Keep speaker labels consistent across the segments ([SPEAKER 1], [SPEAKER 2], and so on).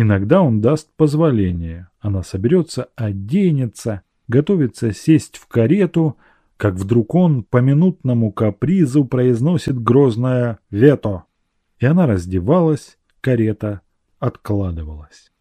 [SPEAKER 1] Иногда он даст позволение. Она соберется, оденется, готовится сесть в карету, как вдруг он по минутному капризу произносит грозное «вето». И она раздевалась, карета откладывалась.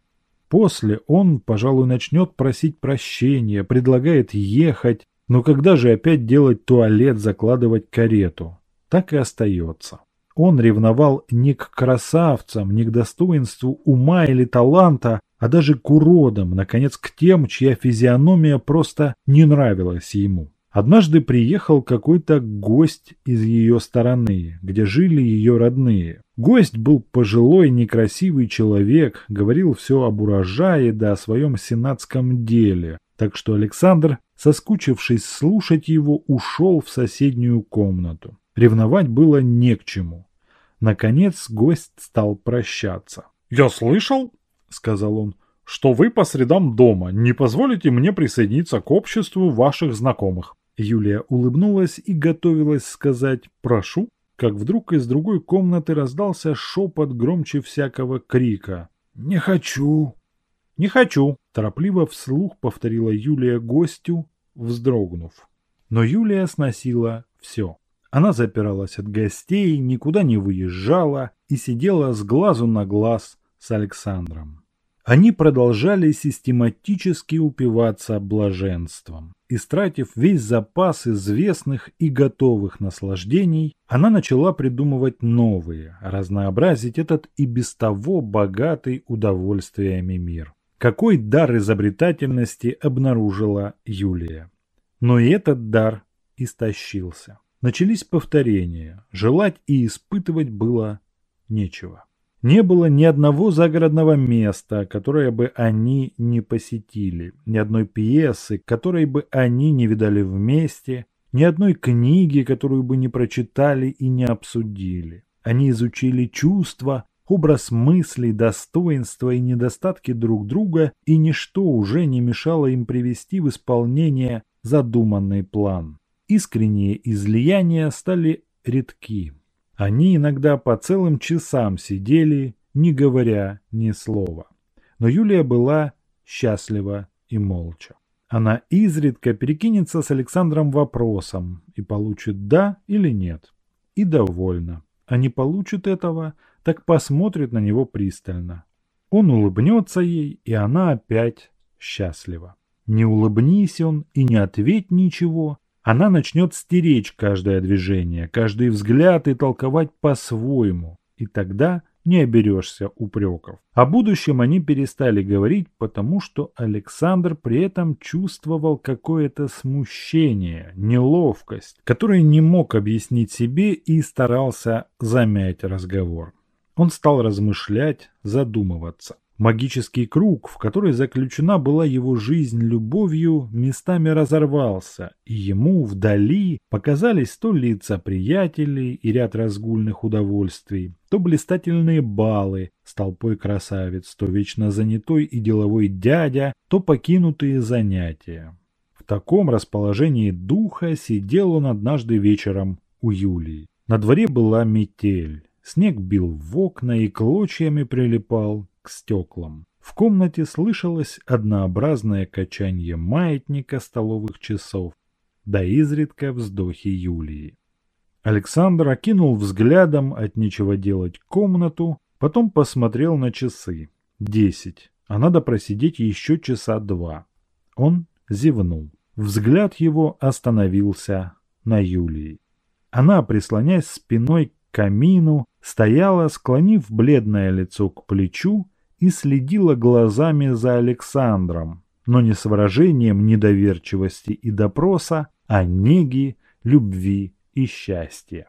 [SPEAKER 1] После он, пожалуй, начнет просить прощения, предлагает ехать, но когда же опять делать туалет, закладывать карету? Так и остается. Он ревновал не к красавцам, не к достоинству ума или таланта, а даже к уродам, наконец к тем, чья физиономия просто не нравилась ему. Однажды приехал какой-то гость из ее стороны, где жили ее родные. Гость был пожилой, некрасивый человек, говорил все об урожае да о своем сенатском деле, так что Александр, соскучившись слушать его, ушел в соседнюю комнату. Ревновать было не к чему. Наконец гость стал прощаться.
[SPEAKER 2] «Я слышал, — сказал он, — что вы по средам дома не позволите мне присоединиться к обществу ваших знакомых.
[SPEAKER 1] Юлия улыбнулась и готовилась сказать «прошу», как вдруг из другой комнаты раздался шепот громче всякого крика. «Не хочу!» «Не хочу!» – торопливо вслух повторила Юлия гостю, вздрогнув. Но Юлия сносила все. Она запиралась от гостей, никуда не выезжала и сидела с глазу на глаз с Александром. Они продолжали систематически упиваться блаженством. Истратив весь запас известных и готовых наслаждений, она начала придумывать новые, разнообразить этот и без того богатый удовольствиями мир. Какой дар изобретательности обнаружила Юлия. Но и этот дар истощился. Начались повторения, желать и испытывать было нечего. Не было ни одного загородного места, которое бы они не посетили, ни одной пьесы, которой бы они не видали вместе, ни одной книги, которую бы не прочитали и не обсудили. Они изучили чувства, образ мыслей, достоинства и недостатки друг друга, и ничто уже не мешало им привести в исполнение задуманный план. Искренние излияния стали редки. Они иногда по целым часам сидели, не говоря ни слова. Но Юлия была счастлива и молча. Она изредка перекинется с Александром вопросом и получит «да» или «нет». И довольна. А не получит этого, так посмотрит на него пристально. Он улыбнется ей, и она опять счастлива. Не улыбнись он и не ответь ничего, она начнет стеречь каждое движение, каждый взгляд и толковать по-своему. И тогда не оберешься упреков. О будущем они перестали говорить, потому что Александр при этом чувствовал какое-то смущение, неловкость, которое не мог объяснить себе и старался замять разговор. Он стал размышлять, задумываться. Магический круг, в который заключена была его жизнь любовью, местами разорвался, и ему вдали показались то лица приятелей и ряд разгульных удовольствий, то блистательные балы с толпой красавиц, то вечно занятой и деловой дядя, то покинутые занятия. В таком расположении духа сидел он однажды вечером у Юлии. На дворе была метель. Снег бил в окна и клочьями прилипал к стеклам. В комнате слышалось однообразное качанье маятника столовых часов, да изредка вздохи Юлии. Александр окинул взглядом от нечего делать комнату, потом посмотрел на часы. Десять, а надо просидеть еще часа два. Он зевнул. Взгляд его остановился на Юлии. Она, прислонясь спиной к камину, стояла, склонив бледное лицо к плечу и следила глазами за Александром, но не с выражением недоверчивости и допроса, а неги, любви и счастья.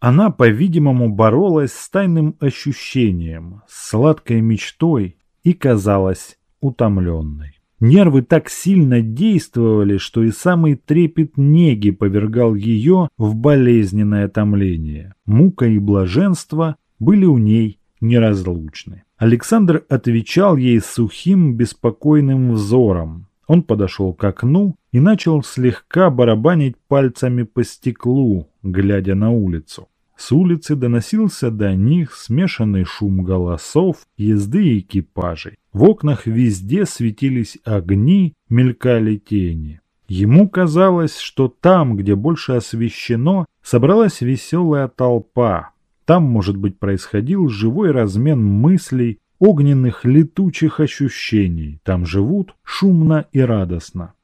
[SPEAKER 1] Она, по-видимому, боролась с тайным ощущением, с сладкой мечтой и казалась утомленной. Нервы так сильно действовали, что и самый трепет неги повергал ее в болезненное томление. Мука и блаженство были у ней неразлучны. Александр отвечал ей сухим, беспокойным взором. Он подошел к окну и начал слегка барабанить пальцами по стеклу, глядя на улицу. С улицы доносился до них смешанный шум голосов, езды экипажей. В окнах везде светились огни, мелькали тени. Ему казалось, что там, где больше освещено, собралась веселая толпа. Там, может быть, происходил живой размен мыслей, огненных летучих ощущений. Там живут шумно и радостно.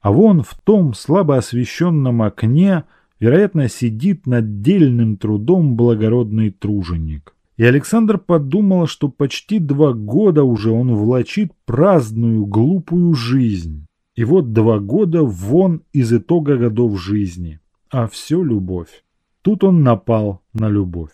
[SPEAKER 1] А вон в том слабо освещенном окне – вероятно, сидит над дельным трудом благородный труженик. И Александр подумал, что почти два года уже он влачит праздную, глупую жизнь. И вот два года вон из итога годов жизни. А все любовь. Тут он напал на любовь.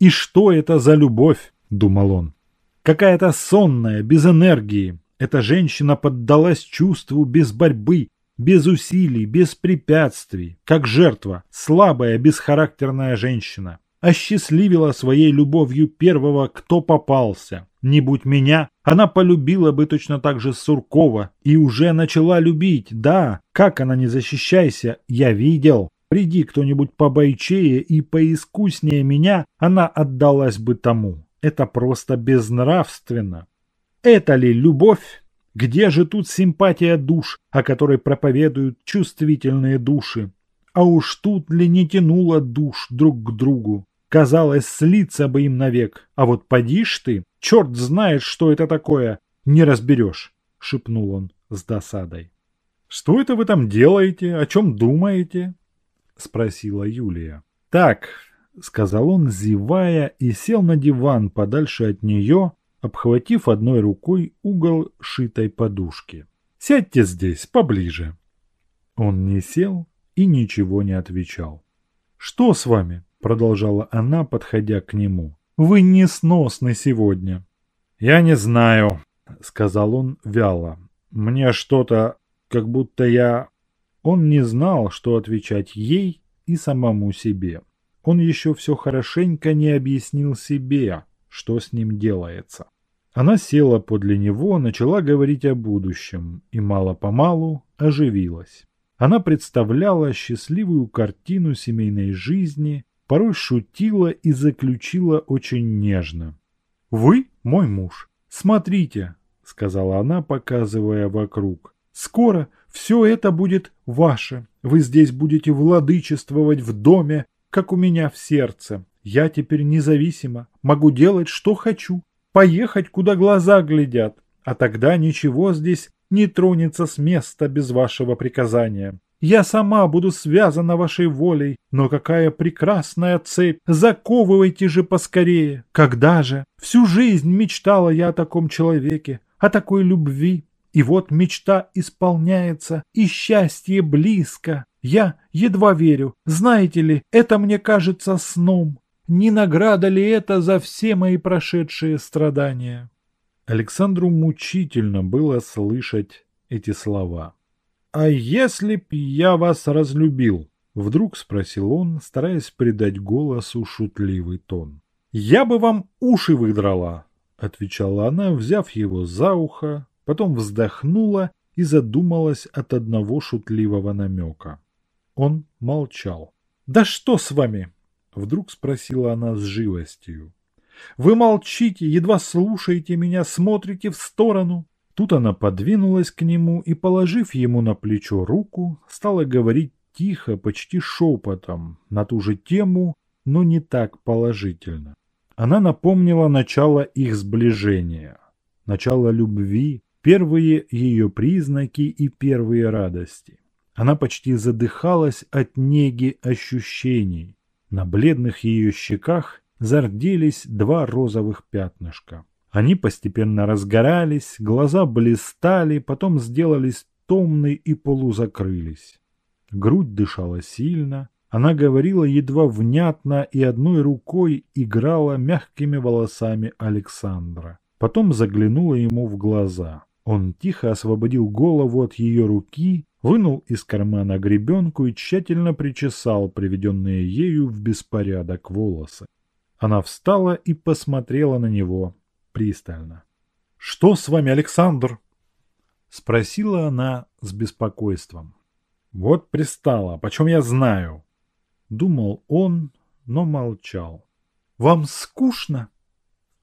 [SPEAKER 1] «И что это за любовь?» – думал он. «Какая-то сонная, без энергии. Эта женщина поддалась чувству без борьбы, без усилий, без препятствий, как жертва, слабая, бесхарактерная женщина. Осчастливила своей любовью первого, кто попался. Не будь меня, она полюбила бы точно так же Суркова и уже начала любить, да, как она не защищайся, я видел. Приди кто-нибудь побойчее и поискуснее меня, она отдалась бы тому. Это просто безнравственно. Это ли любовь? Где же тут симпатия душ, о которой проповедуют чувствительные души? А уж тут ли не тянуло душ друг к другу? Казалось, слиться бы им навек. А вот подишь ты, черт знает, что это такое, не разберешь, — шепнул он с досадой. — Что это вы там делаете? О чем думаете? — спросила Юлия. — Так, — сказал он, зевая, и сел на диван подальше от нее, обхватив одной рукой угол шитой подушки. «Сядьте здесь, поближе». Он не сел и ничего не отвечал. «Что с вами?» – продолжала она, подходя к нему. «Вы несносны сегодня». «Я не знаю», – сказал он вяло. «Мне что-то, как будто я...» Он не знал, что отвечать ей и самому себе. Он еще все хорошенько не объяснил себе, что с ним делается. Она села подле него, начала говорить о будущем и мало-помалу оживилась. Она представляла счастливую картину семейной жизни, порой шутила и заключила очень нежно. «Вы мой муж. Смотрите», — сказала она, показывая вокруг. «Скоро все это будет ваше. Вы здесь будете владычествовать в доме, как у меня в сердце. Я теперь независима, могу делать, что хочу, поехать, куда глаза глядят, а тогда ничего здесь не тронется с места без вашего приказания. Я сама буду связана вашей волей, но какая прекрасная цепь! Заковывайте же поскорее! Когда же? Всю жизнь мечтала я о таком человеке, о такой любви. И вот мечта исполняется, и счастье близко. Я едва верю. Знаете ли, это мне кажется сном. Не награда ли это за все мои прошедшие страдания? Александру мучительно было слышать эти слова. «А если б я вас разлюбил?» — вдруг спросил он, стараясь придать голосу шутливый тон. «Я бы вам уши выдрала!» — отвечала она, взяв его за ухо, потом вздохнула и задумалась от одного шутливого намека. Он молчал. «Да что с вами?» Вдруг спросила она с живостью. «Вы молчите, едва слушаете меня, смотрите в сторону». Тут она подвинулась к нему и, положив ему на плечо руку, стала говорить тихо, почти шепотом, на ту же тему, но не так положительно. Она напомнила начало их сближения, начало любви, первые ее признаки и первые радости. Она почти задыхалась от неги ощущений, на бледных ее щеках зарделись два розовых пятнышка. Они постепенно разгорались, глаза блистали, потом сделались томны и полузакрылись. Грудь дышала сильно, она говорила едва внятно и одной рукой играла мягкими волосами Александра. Потом заглянула ему в глаза. Он тихо освободил голову от ее руки вынул из кармана гребенку и тщательно причесал приведенные ею в беспорядок волосы. Она встала и посмотрела на него пристально. «Что с вами, Александр?» Спросила она с беспокойством. «Вот пристала, почем я знаю?» Думал он, но молчал. «Вам скучно?»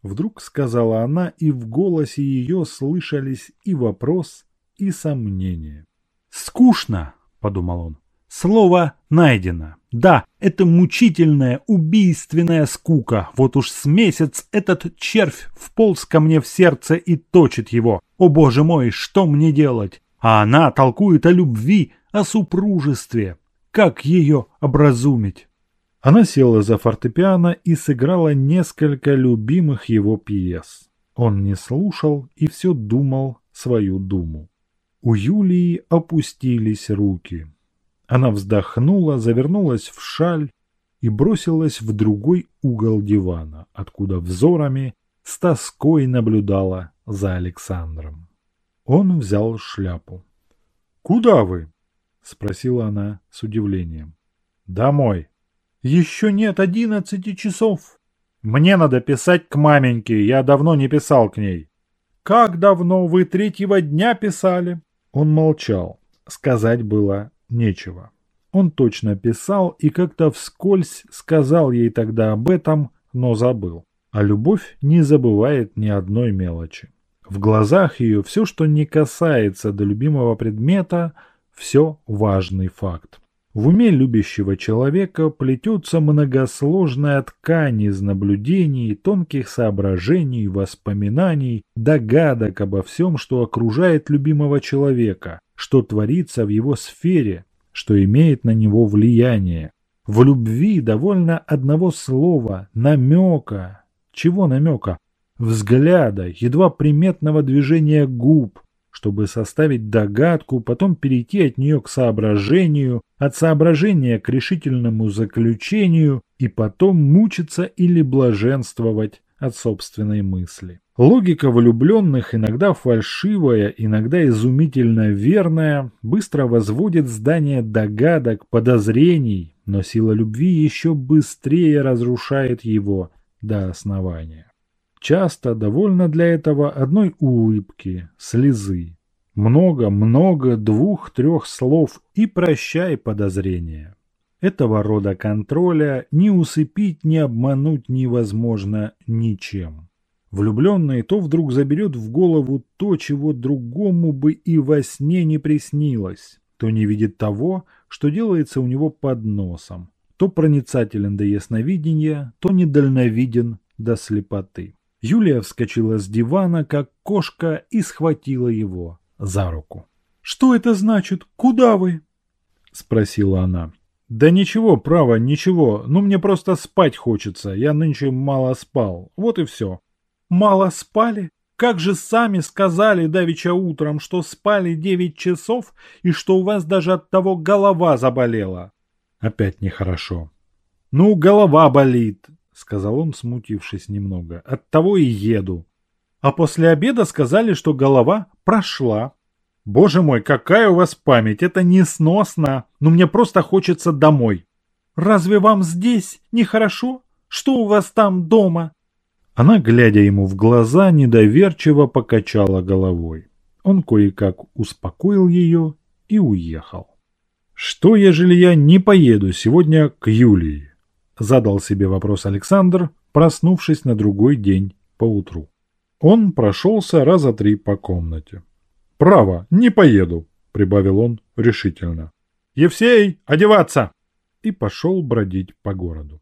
[SPEAKER 1] Вдруг сказала она, и в голосе ее слышались и вопрос, и сомнение. «Скучно!» — подумал он. «Слово найдено. Да, это мучительная, убийственная скука. Вот уж с месяц этот червь вполз ко мне в сердце и точит его. О боже мой, что мне делать? А она толкует о любви, о супружестве. Как ее образумить? Она села за фортепиано и сыграла несколько любимых его пьес. Он не слушал и все думал свою думу. У Юлии опустились руки. Она вздохнула, завернулась в шаль и бросилась в другой угол дивана, откуда взорами с тоской наблюдала за Александром. Он взял шляпу. «Куда вы?» — спросила она с удивлением. «Домой». «Еще нет одиннадцати часов». «Мне надо писать к маменьке, я давно не писал к ней». «Как давно вы третьего дня писали?» Он молчал. Сказать было нечего. Он точно писал и как-то вскользь сказал ей тогда об этом, но забыл. А любовь не забывает ни одной мелочи. В глазах ее все, что не касается до любимого предмета, все важный факт. В уме любящего человека плетется многосложная ткань из наблюдений, тонких соображений, воспоминаний, догадок обо всем, что окружает любимого человека, что творится в его сфере, что имеет на него влияние. В любви довольно одного слова, намека. Чего намека? Взгляда, едва приметного движения губ, чтобы составить догадку, потом перейти от нее к соображению, от соображения к решительному заключению и потом мучиться или блаженствовать от собственной мысли. Логика влюбленных, иногда фальшивая, иногда изумительно верная, быстро возводит здание догадок, подозрений, но сила любви еще быстрее разрушает его до основания. Часто довольно для этого одной улыбки, слезы. Много-много двух-трех слов и прощай подозрения. Этого рода контроля ни усыпить, ни обмануть невозможно ничем. Влюбленный то вдруг заберет в голову то, чего другому бы и во сне не приснилось, то не видит того, что делается у него под носом, то проницателен до ясновидения, то недальновиден до слепоты. Юлия вскочила с дивана, как кошка, и схватила его за руку. «Что это значит? Куда вы?» — спросила она. «Да ничего, право, ничего. Ну, мне просто спать хочется. Я нынче мало спал. Вот и все». «Мало спали? Как же сами сказали давеча утром, что спали девять часов и что у вас даже от того голова заболела?» Опять нехорошо. «Ну, голова болит сказал он, смутившись немного. От того и еду. А после обеда сказали, что голова прошла. Боже мой, какая у вас память, это несносно. Но мне просто хочется домой. Разве вам здесь нехорошо? Что у вас там дома? Она, глядя ему в глаза, недоверчиво покачала головой. Он кое-как успокоил ее и уехал. Что, ежели я не поеду сегодня к Юлии? Задал себе вопрос Александр, проснувшись на другой день поутру. Он прошелся раза три по комнате. «Право, не поеду», — прибавил он решительно. «Евсей, одеваться!» И пошел бродить по городу.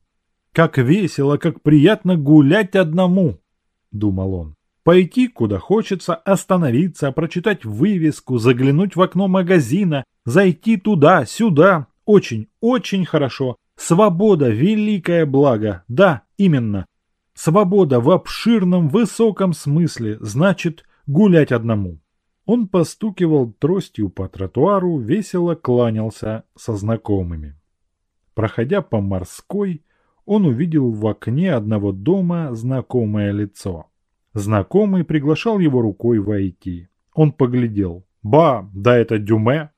[SPEAKER 1] «Как весело, как приятно гулять одному!» — думал он. «Пойти куда хочется, остановиться, прочитать вывеску, заглянуть в окно магазина, зайти туда, сюда. Очень, очень хорошо. Свобода – великое благо. Да, именно. Свобода в обширном, высоком смысле значит гулять одному. Он постукивал тростью по тротуару, весело кланялся со знакомыми. Проходя по морской, он увидел в окне одного дома знакомое лицо. Знакомый приглашал его рукой войти. Он поглядел. «Ба, да это Дюме!»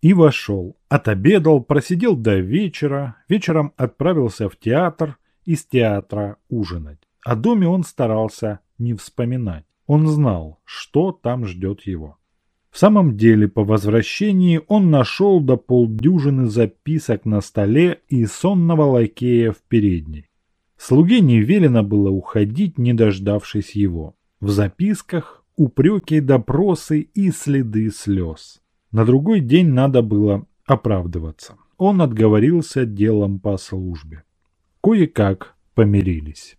[SPEAKER 1] И вошел. Отобедал, просидел до вечера, вечером отправился в театр, из театра ужинать. О доме он старался не вспоминать. Он знал, что там ждет его. В самом деле, по возвращении он нашел до полдюжины записок на столе и сонного лакея в передней. Слуге не велено было уходить, не дождавшись его. В записках упреки, допросы и следы слез. На другой день надо было оправдываться. Он отговорился делом по службе. Кое-как помирились.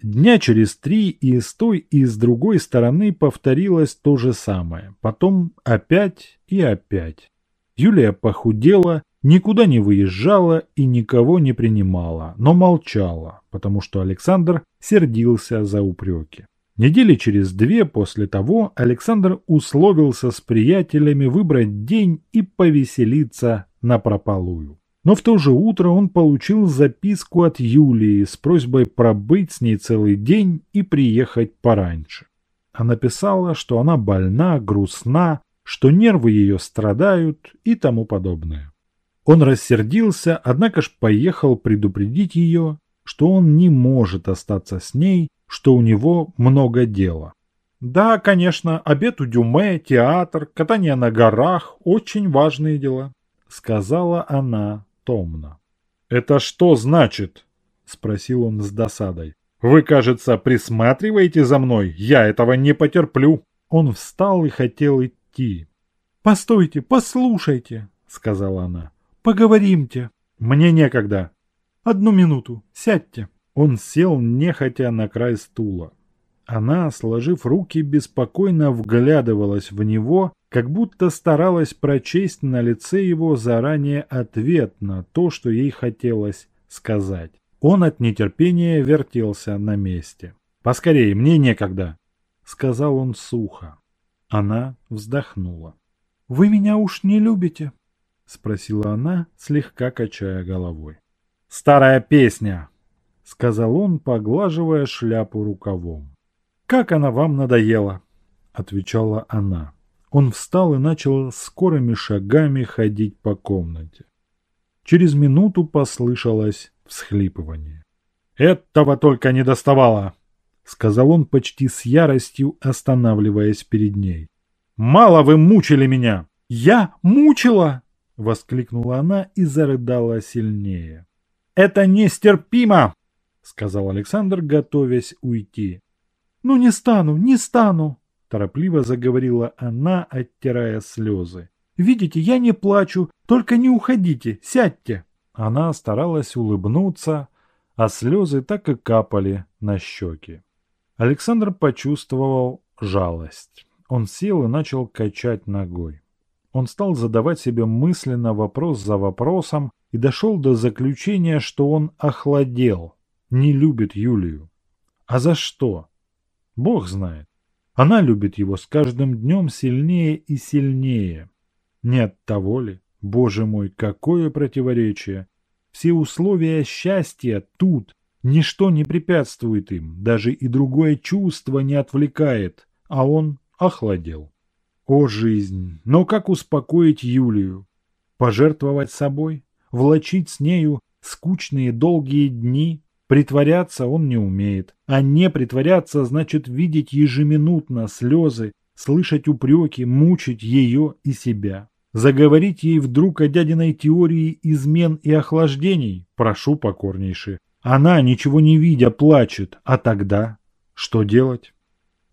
[SPEAKER 1] Дня через три и с той, и с другой стороны повторилось то же самое. Потом опять и опять. Юлия похудела, никуда не выезжала и никого не принимала, но молчала, потому что Александр сердился за упреки. Недели через две после того Александр условился с приятелями выбрать день и повеселиться на прополую. Но в то же утро он получил записку от Юлии с просьбой пробыть с ней целый день и приехать пораньше. Она писала, что она больна, грустна, что нервы ее страдают и тому подобное. Он рассердился, однако ж поехал предупредить ее, что он не может остаться с ней, что у него много дела. Да, конечно, обед у Дюме, театр, катание на горах – очень важные дела, сказала она, томно. «Это что значит?» – спросил он с досадой. «Вы, кажется, присматриваете за мной? Я этого не потерплю!» Он встал и хотел идти. «Постойте, послушайте!» – сказала она. «Поговоримте!» «Мне некогда!» «Одну минуту, сядьте!» Он сел нехотя на край стула. Она, сложив руки, беспокойно вглядывалась в него как будто старалась прочесть на лице его заранее ответ на то, что ей хотелось сказать. Он от нетерпения вертелся на месте. «Поскорее, мне некогда», — сказал он сухо. Она вздохнула. «Вы меня уж не любите?» — спросила она, слегка качая головой. «Старая песня!» — сказал он, поглаживая шляпу рукавом. «Как она вам надоела!» — отвечала она. Он встал и начал скорыми шагами ходить по комнате. Через минуту послышалось всхлипывание. «Этого только не доставало!» — сказал он почти с яростью, останавливаясь перед ней. «Мало вы мучили меня!» «Я мучила!» — воскликнула она и зарыдала сильнее. «Это нестерпимо!» — сказал Александр, готовясь уйти. «Ну не стану, не стану!» Торопливо заговорила она, оттирая слезы. «Видите, я не плачу, только не уходите, сядьте!» Она старалась улыбнуться, а слезы так и капали на щеки. Александр почувствовал жалость. Он сел и начал качать ногой. Он стал задавать себе мысленно вопрос за вопросом и дошел до заключения, что он охладел, не любит Юлию. А за что? Бог знает. Она любит его с каждым днем сильнее и сильнее. Не от того ли? Боже мой, какое противоречие! Все условия счастья тут, ничто не препятствует им, даже и другое чувство не отвлекает, а он охладел. О, жизнь! Но как успокоить Юлию? Пожертвовать собой? Влачить с нею скучные долгие дни? Притворяться он не умеет. А не притворяться значит видеть ежеминутно слезы, слышать упреки, мучить ее и себя. Заговорить ей вдруг о дядиной теории измен и охлаждений? Прошу покорнейше. Она, ничего не видя, плачет. А тогда? Что делать?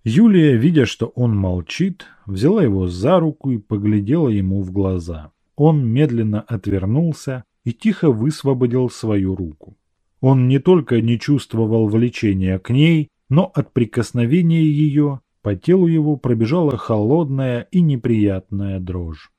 [SPEAKER 1] Юлия, видя, что он молчит, взяла его за руку и поглядела ему в глаза. Он медленно отвернулся и тихо высвободил свою руку. Он не только не чувствовал влечения к ней, но от прикосновения ее по телу его пробежала холодная и неприятная дрожь.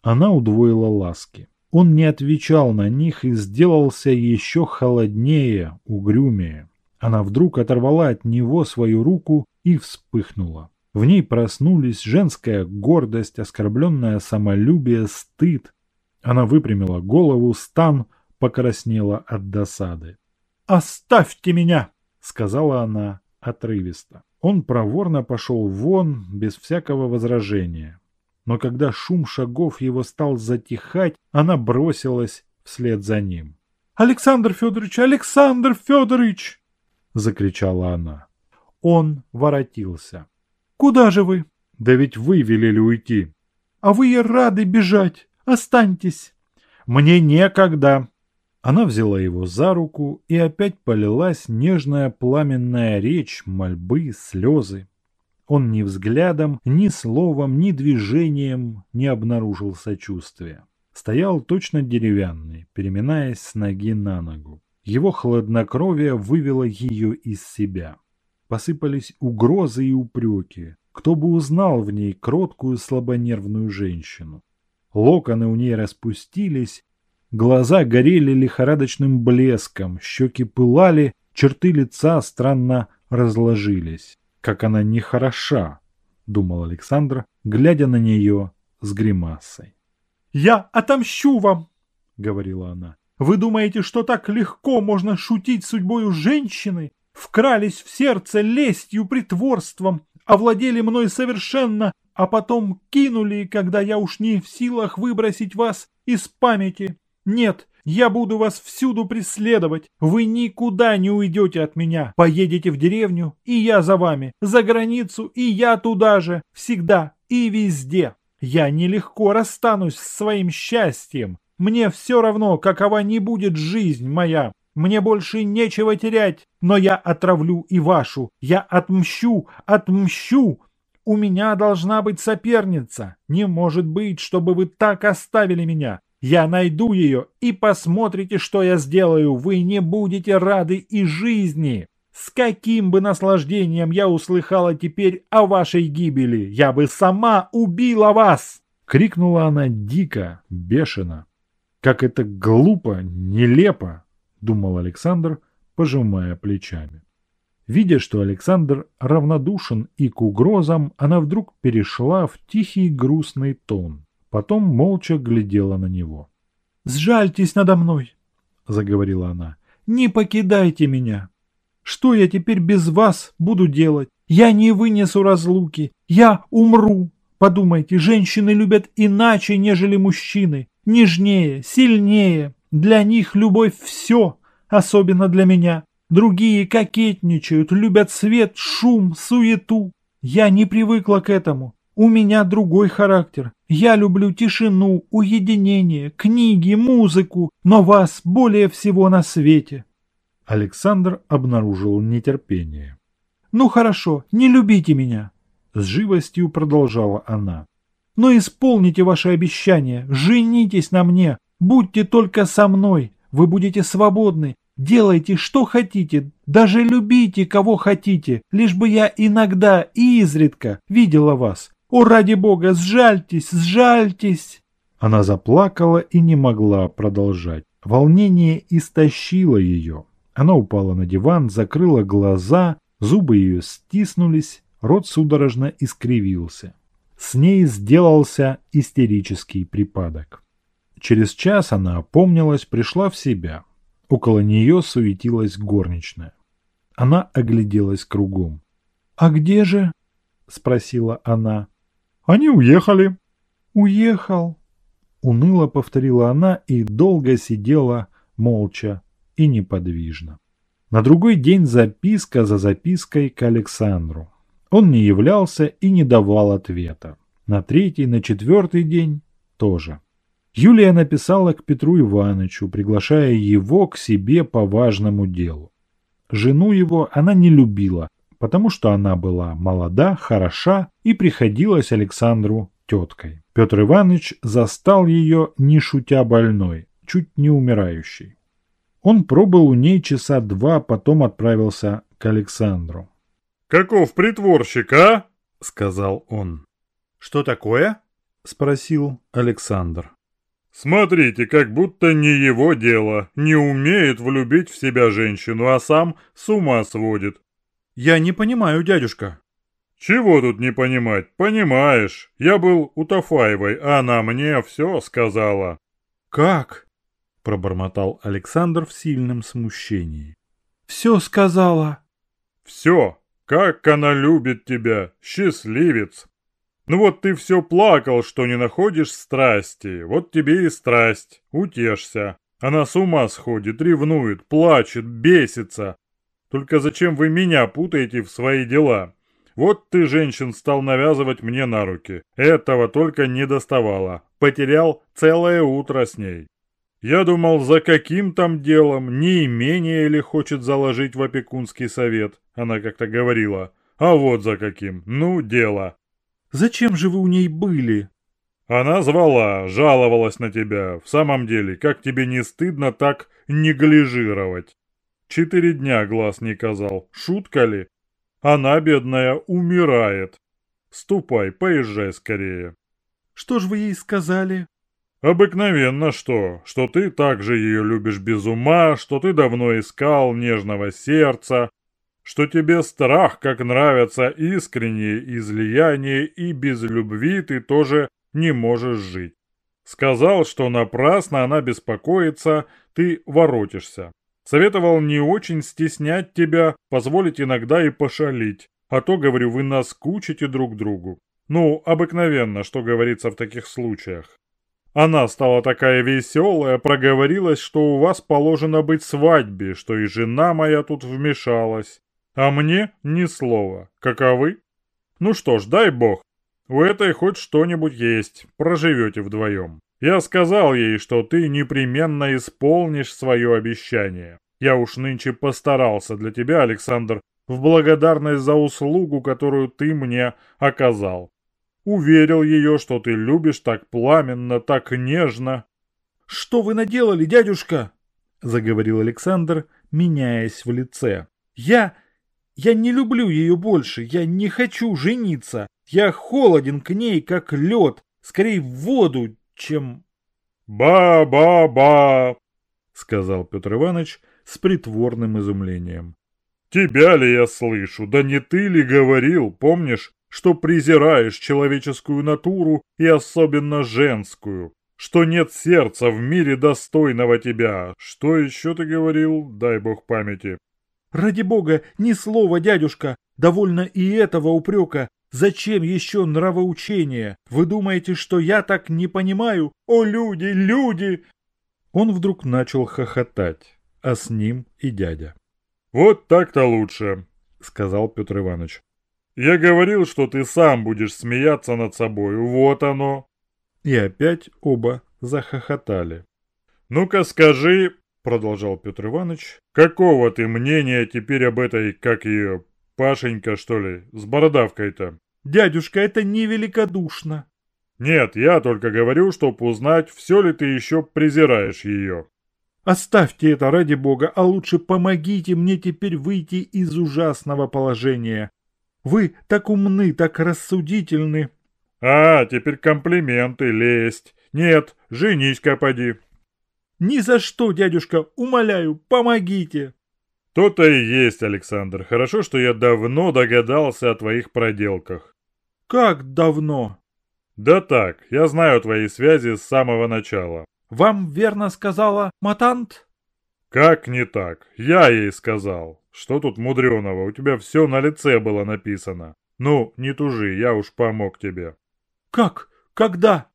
[SPEAKER 1] Она удвоила ласки. Он не отвечал на них и сделался еще холоднее, угрюмее. Она вдруг оторвала от него свою руку и вспыхнула. В ней проснулись женская гордость, оскорбленное самолюбие, стыд. Она выпрямила голову, стан покраснела от досады. «Оставьте меня!» — сказала она отрывисто. Он проворно пошел вон, без всякого возражения. Но когда шум шагов его стал затихать, она бросилась вслед за ним. «Александр Федорович! Александр Федорович!» — закричала она. Он воротился. «Куда же вы?» «Да ведь вы велели уйти». а вы и рады бежать. Останьтесь. Мне некогда. Она взяла его за руку, и опять полилась нежная пламенная речь, мольбы, слезы. Он ни взглядом, ни словом, ни движением не обнаружил сочувствия. Стоял точно деревянный, переминаясь с ноги на ногу. Его хладнокровие вывело ее из себя. Посыпались угрозы и упреки. Кто бы узнал в ней кроткую слабонервную женщину? Локоны у ней распустились, глаза горели лихорадочным блеском, щеки пылали, черты лица странно разложились. Как она нехороша, думал Александр, глядя на нее с гримасой. «Я отомщу вам!» — говорила она. «Вы думаете, что так легко можно шутить судьбою женщины? Вкрались в сердце лестью, притворством, овладели мной совершенно, а потом кинули, когда я уж не в силах выбросить вас из памяти. Нет, я буду вас всюду преследовать. Вы никуда не уйдете от меня. Поедете в деревню, и я за вами. За границу, и я туда же. Всегда и везде. Я нелегко расстанусь с своим счастьем. Мне все равно, какова не будет жизнь моя. Мне больше нечего терять, но я отравлю и вашу. Я отмщу, отмщу. У меня должна быть соперница. Не может быть, чтобы вы так оставили меня. Я найду ее и посмотрите, что я сделаю. Вы не будете рады и жизни. С каким бы наслаждением я услыхала теперь о вашей гибели. Я бы сама убила вас!» Крикнула она дико, бешено. Как это глупо, нелепо. — думал Александр, пожимая плечами. Видя, что Александр равнодушен и к угрозам, она вдруг перешла в тихий грустный тон. Потом молча глядела на него. «Сжальтесь надо мной!» — заговорила она. «Не покидайте меня! Что я теперь без вас буду делать? Я не вынесу разлуки! Я умру! Подумайте, женщины любят иначе, нежели мужчины, нежнее, сильнее!» Для них любовь все, особенно для меня. Другие кокетничают, любят свет, шум, суету. Я не привыкла к этому. У меня другой характер. Я люблю тишину, уединение, книги, музыку, но вас более всего на свете. Александр обнаружил нетерпение. «Ну хорошо, не любите меня», — с живостью продолжала она. «Но исполните ваше обещание, женитесь на мне, Будьте только со мной, вы будете свободны. Делайте, что хотите, даже любите, кого хотите, лишь бы я иногда и изредка видела вас. О, ради бога, сжальтесь, сжальтесь!» Она заплакала и не могла продолжать. Волнение истощило ее. Она упала на диван, закрыла глаза, зубы ее стиснулись, рот судорожно искривился. С ней сделался истерический припадок. Через час она опомнилась, пришла в себя. Около нее суетилась горничная. Она огляделась кругом. «А где же?» — спросила она. «Они уехали». «Уехал», — уныло повторила она и долго сидела, молча и неподвижно. На другой день записка за запиской к Александру. Он не являлся и не давал ответа. На третий, на четвертый день тоже. Юлия написала к Петру Ивановичу, приглашая его к себе по важному делу. Жену его она не любила, потому что она была молода, хороша и приходилась Александру теткой. Петр Иванович застал ее, не шутя больной, чуть не умирающей. Он пробыл у ней часа два, потом отправился к Александру.
[SPEAKER 2] «Каков притворщик, а?» — сказал он.
[SPEAKER 1] «Что такое?» — спросил Александр.
[SPEAKER 2] Смотрите, как будто не его дело, не умеет влюбить в себя женщину, а сам с ума сводит.
[SPEAKER 1] Я не понимаю, дядюшка.
[SPEAKER 2] Чего тут не понимать? Понимаешь. Я был у Тафаевой, а она мне все сказала.
[SPEAKER 1] Как? Пробормотал Александр в сильном смущении. Все сказала.
[SPEAKER 2] Все. Как она любит тебя, счастливец. Ну вот ты все плакал, что не находишь страсти. Вот тебе и страсть. Утешься. Она с ума сходит, ревнует, плачет, бесится. Только зачем вы меня путаете в свои дела? Вот ты, женщин, стал навязывать мне на руки. Этого только не доставало. Потерял целое утро с ней. Я думал, за каким там делом, не имение ли хочет заложить в опекунский совет, она как-то говорила. А вот за каким, ну, дело.
[SPEAKER 1] Зачем же вы у ней были?
[SPEAKER 2] Она звала, жаловалась на тебя. В самом деле, как тебе не стыдно так неглижировать? Четыре дня глаз не казал. Шутка ли? Она, бедная, умирает. Ступай, поезжай скорее.
[SPEAKER 1] Что ж вы ей сказали?
[SPEAKER 2] «Обыкновенно что? Что ты также ее любишь без ума, что ты давно искал нежного сердца, что тебе страх, как нравятся искренние излияния, и без любви ты тоже не можешь жить. Сказал, что напрасно она беспокоится, ты воротишься. Советовал не очень стеснять тебя, позволить иногда и пошалить, а то, говорю, вы наскучите друг другу. Ну, обыкновенно, что говорится в таких случаях. Она стала такая веселая, проговорилась, что у вас положено быть свадьбе, что и жена моя тут вмешалась. А мне ни слова. Каковы? Ну что ж, дай бог. У этой хоть что-нибудь есть, проживете вдвоем. Я сказал ей, что ты непременно исполнишь свое обещание. Я уж нынче постарался для тебя, Александр, в благодарность за услугу, которую ты мне оказал. Уверил ее, что ты любишь так пламенно, так нежно.
[SPEAKER 1] «Что вы наделали, дядюшка?» — заговорил Александр, меняясь в лице. «Я... я не люблю ее больше, я не хочу жениться. Я холоден к ней, как лед, скорее в воду, чем...»
[SPEAKER 2] «Ба-ба-ба!» — сказал Петр Иванович с притворным изумлением. «Тебя ли я слышу? Да не ты ли говорил, помнишь, что презираешь человеческую натуру и особенно женскую, что нет сердца в мире достойного тебя. Что еще ты говорил, дай бог памяти?»
[SPEAKER 1] «Ради бога, ни слова, дядюшка, довольно и этого упрека. Зачем еще нравоучение? Вы думаете, что я так не понимаю? О, люди, люди!» Он вдруг начал хохотать, а с ним и дядя.
[SPEAKER 2] «Вот так-то лучше», — сказал Петр Иванович. Я говорил, что ты сам будешь смеяться над собой. Вот оно.
[SPEAKER 1] И опять оба захохотали.
[SPEAKER 2] Ну-ка скажи, продолжал Петр Иванович, какого ты мнения теперь об этой, как ее, Пашенька, что ли, с бородавкой-то?
[SPEAKER 1] Дядюшка, это невеликодушно.
[SPEAKER 2] Нет, я только говорю, чтоб узнать, все ли ты еще презираешь ее.
[SPEAKER 1] Оставьте это ради бога, а лучше помогите мне теперь выйти из ужасного положения. Вы так умны, так рассудительны.
[SPEAKER 2] А, теперь комплименты, лесть. Нет, женись-ка поди.
[SPEAKER 1] Ни за что, дядюшка, умоляю, помогите.
[SPEAKER 2] То-то и есть, Александр. Хорошо, что я давно догадался о твоих проделках.
[SPEAKER 1] Как давно?
[SPEAKER 2] Да так, я знаю твои связи с самого начала.
[SPEAKER 1] Вам верно сказала Матант?
[SPEAKER 2] Как не так? Я ей сказал. Что тут мудреного? У тебя все на лице было написано. Ну, не тужи, я уж помог тебе.
[SPEAKER 1] Как? Когда?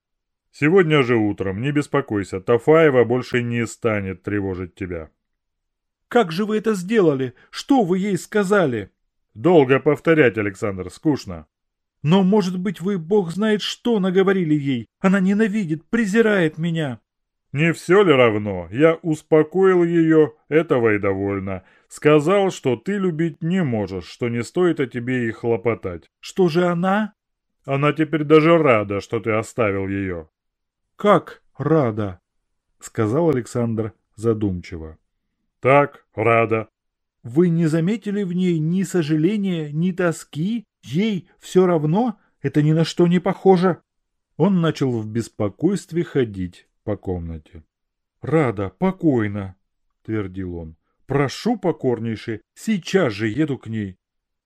[SPEAKER 2] Сегодня же утром, не беспокойся, Тафаева больше не станет тревожить тебя.
[SPEAKER 1] Как же вы это сделали? Что вы ей сказали?
[SPEAKER 2] Долго повторять, Александр, скучно.
[SPEAKER 1] Но, может быть, вы, бог знает что, наговорили ей. Она ненавидит, презирает меня.
[SPEAKER 2] Не все ли равно? Я успокоил ее, этого и довольно. Сказал, что ты любить не можешь, что не стоит о тебе и хлопотать.
[SPEAKER 1] Что же она?
[SPEAKER 2] Она теперь даже рада, что ты оставил ее.
[SPEAKER 1] Как рада? Сказал Александр задумчиво.
[SPEAKER 2] Так, рада.
[SPEAKER 1] Вы не заметили в ней ни сожаления, ни тоски? Ей все равно? Это ни на что не похоже. Он начал в беспокойстве ходить по комнате. «Рада, покойно!» — твердил он. «Прошу покорнейше, сейчас же еду к ней».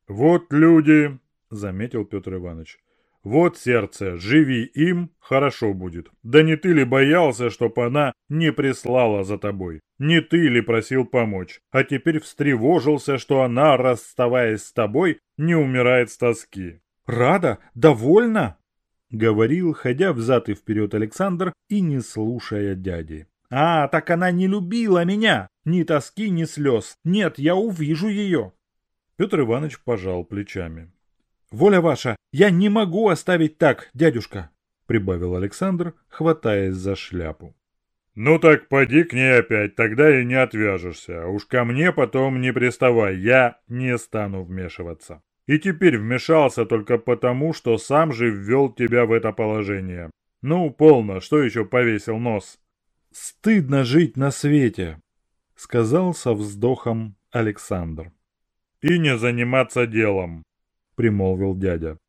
[SPEAKER 2] «Вот люди!» — заметил Петр Иванович. «Вот сердце, живи им, хорошо будет. Да не ты ли боялся, чтоб она не прислала за тобой? Не ты ли просил помочь? А теперь встревожился, что она, расставаясь с тобой, не умирает с тоски».
[SPEAKER 1] «Рада? Довольна?» — говорил, ходя взад и вперед Александр и не слушая дяди. «А, так она не любила меня! Ни тоски, ни слез! Нет, я увижу ее!»
[SPEAKER 2] Петр Иванович пожал плечами.
[SPEAKER 1] Воля ваша, я не могу оставить так, дядюшка, прибавил Александр, хватаясь за шляпу.
[SPEAKER 2] «Ну так поди к ней опять, тогда и не отвяжешься. А уж ко мне потом не приставай, я не стану вмешиваться. И теперь вмешался только потому, что сам же ввел тебя в это положение. Ну, полно, что еще повесил нос?»
[SPEAKER 1] «Стыдно жить на свете», — сказал со вздохом Александр.
[SPEAKER 2] «И не заниматься делом», — примолвил дядя.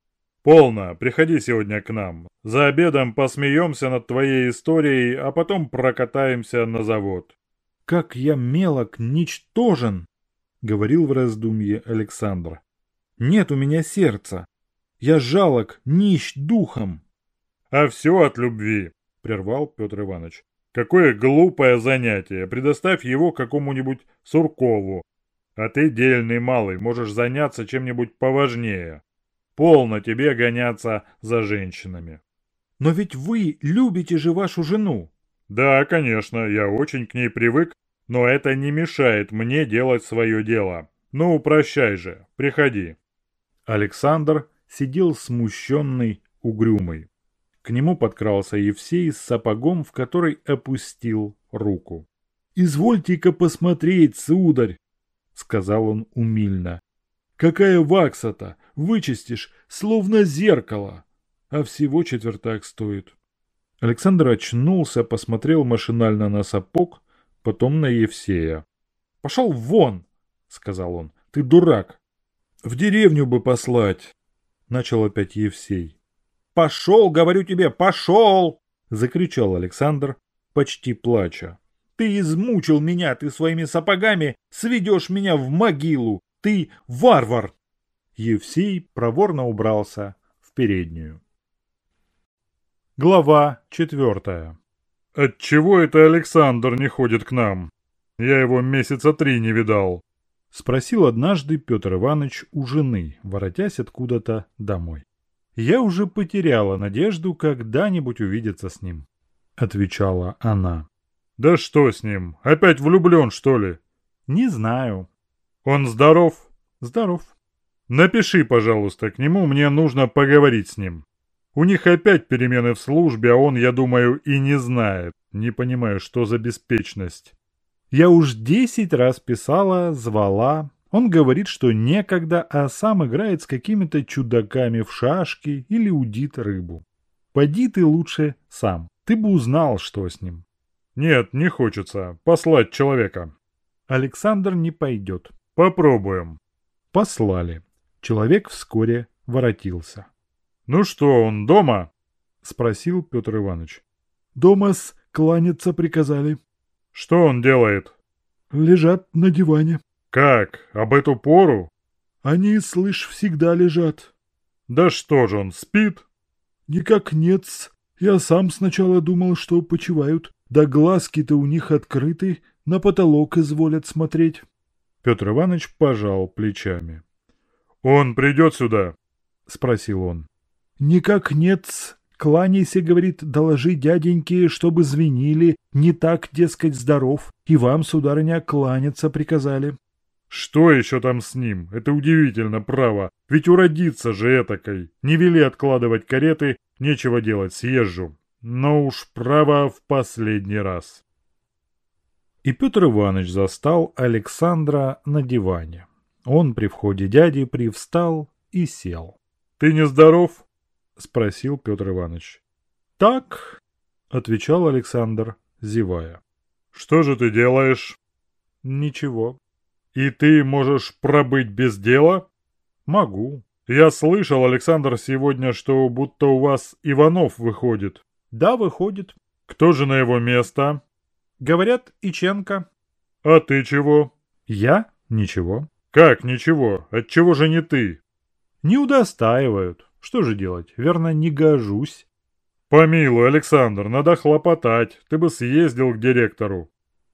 [SPEAKER 2] «Полно, приходи сегодня к нам. За обедом посмеемся над твоей историей, а потом прокатаемся на завод».
[SPEAKER 1] «Как я мелок, ничтожен!» — говорил в раздумье Александр. «Нет у меня сердца. Я жалок, нищ духом».
[SPEAKER 2] «А все от любви», — прервал Петр Иванович. «Какое глупое занятие. Предоставь его какому-нибудь Суркову. А ты, дельный малый, можешь заняться чем-нибудь поважнее». Полно тебе гоняться за женщинами.
[SPEAKER 1] Но ведь вы любите же вашу жену.
[SPEAKER 2] Да, конечно, я очень к ней привык, но это не мешает мне делать свое дело. Ну, прощай же, приходи.
[SPEAKER 1] Александр сидел смущенный, угрюмый. К нему подкрался Евсей с сапогом, в который опустил руку. «Извольте-ка посмотреть, сударь!» — сказал он умильно. «Какая вакса-то! Вычистишь, словно зеркало, а всего четвертак стоит. Александр очнулся, посмотрел машинально на сапог, потом на Евсея. «Пошел вон!» — сказал он. «Ты дурак!» «В деревню бы послать!» — начал опять Евсей. «Пошел, говорю тебе, пошел!» — закричал Александр, почти плача. «Ты измучил меня, ты своими сапогами сведешь меня в могилу! Ты варвар!» Евсей проворно убрался в переднюю. Глава четвертая.
[SPEAKER 2] «Отчего это Александр не ходит к нам? Я его месяца три не видал», —
[SPEAKER 1] спросил однажды Петр Иванович у жены, воротясь откуда-то домой. «Я уже потеряла надежду когда-нибудь увидеться с ним», — отвечала она.
[SPEAKER 2] «Да что с ним? Опять влюблен, что ли?»
[SPEAKER 1] «Не знаю».
[SPEAKER 2] «Он здоров?»
[SPEAKER 1] «Здоров».
[SPEAKER 2] Напиши, пожалуйста, к нему, мне нужно поговорить с ним. У них опять перемены в службе, а он, я думаю, и не знает. Не понимаю, что за беспечность.
[SPEAKER 1] Я уж десять раз писала, звала. Он говорит, что некогда, а сам играет с какими-то чудаками в шашки или удит рыбу. Поди ты лучше сам. Ты бы узнал, что с ним.
[SPEAKER 2] Нет, не хочется. Послать человека.
[SPEAKER 1] Александр не пойдет.
[SPEAKER 2] Попробуем.
[SPEAKER 1] Послали. Человек вскоре воротился.
[SPEAKER 2] «Ну что, он дома?»
[SPEAKER 1] — спросил Петр Иванович. «Дома-с кланяться приказали».
[SPEAKER 2] «Что он делает?»
[SPEAKER 1] «Лежат на диване».
[SPEAKER 2] «Как? Об эту пору?»
[SPEAKER 1] «Они, слышь, всегда лежат».
[SPEAKER 2] «Да что же он, спит?»
[SPEAKER 1] «Никак нет-с. Я сам сначала думал, что почивают. Да глазки-то у них открыты, на потолок изволят смотреть». Петр Иванович пожал плечами.
[SPEAKER 2] «Он придет сюда?»
[SPEAKER 1] — спросил он. «Никак нет. Кланяйся, — говорит, — доложи дяденьке, чтобы звенили. Не так, дескать, здоров. И вам, сударыня, кланяться приказали».
[SPEAKER 2] «Что еще там с ним? Это удивительно, право. Ведь уродиться же этакой. Не вели откладывать кареты, нечего делать, съезжу. Но уж право в последний раз».
[SPEAKER 1] И Петр Иванович застал Александра на диване. Он при входе дяди привстал и сел.
[SPEAKER 2] — Ты не здоров?
[SPEAKER 1] — спросил Петр Иванович. — Так, — отвечал Александр, зевая.
[SPEAKER 2] — Что же ты делаешь?
[SPEAKER 1] — Ничего.
[SPEAKER 2] — И ты можешь пробыть без дела?
[SPEAKER 1] — Могу.
[SPEAKER 2] — Я слышал, Александр, сегодня, что будто у вас Иванов выходит.
[SPEAKER 1] — Да, выходит.
[SPEAKER 2] — Кто же на его место?
[SPEAKER 1] — Говорят, Иченко.
[SPEAKER 2] — А ты чего?
[SPEAKER 1] — Я? Ничего.
[SPEAKER 2] «Как ничего? Отчего же не ты?»
[SPEAKER 1] «Не удостаивают. Что же делать? Верно, не гожусь».
[SPEAKER 2] «Помилуй, Александр, надо хлопотать. Ты бы съездил к директору».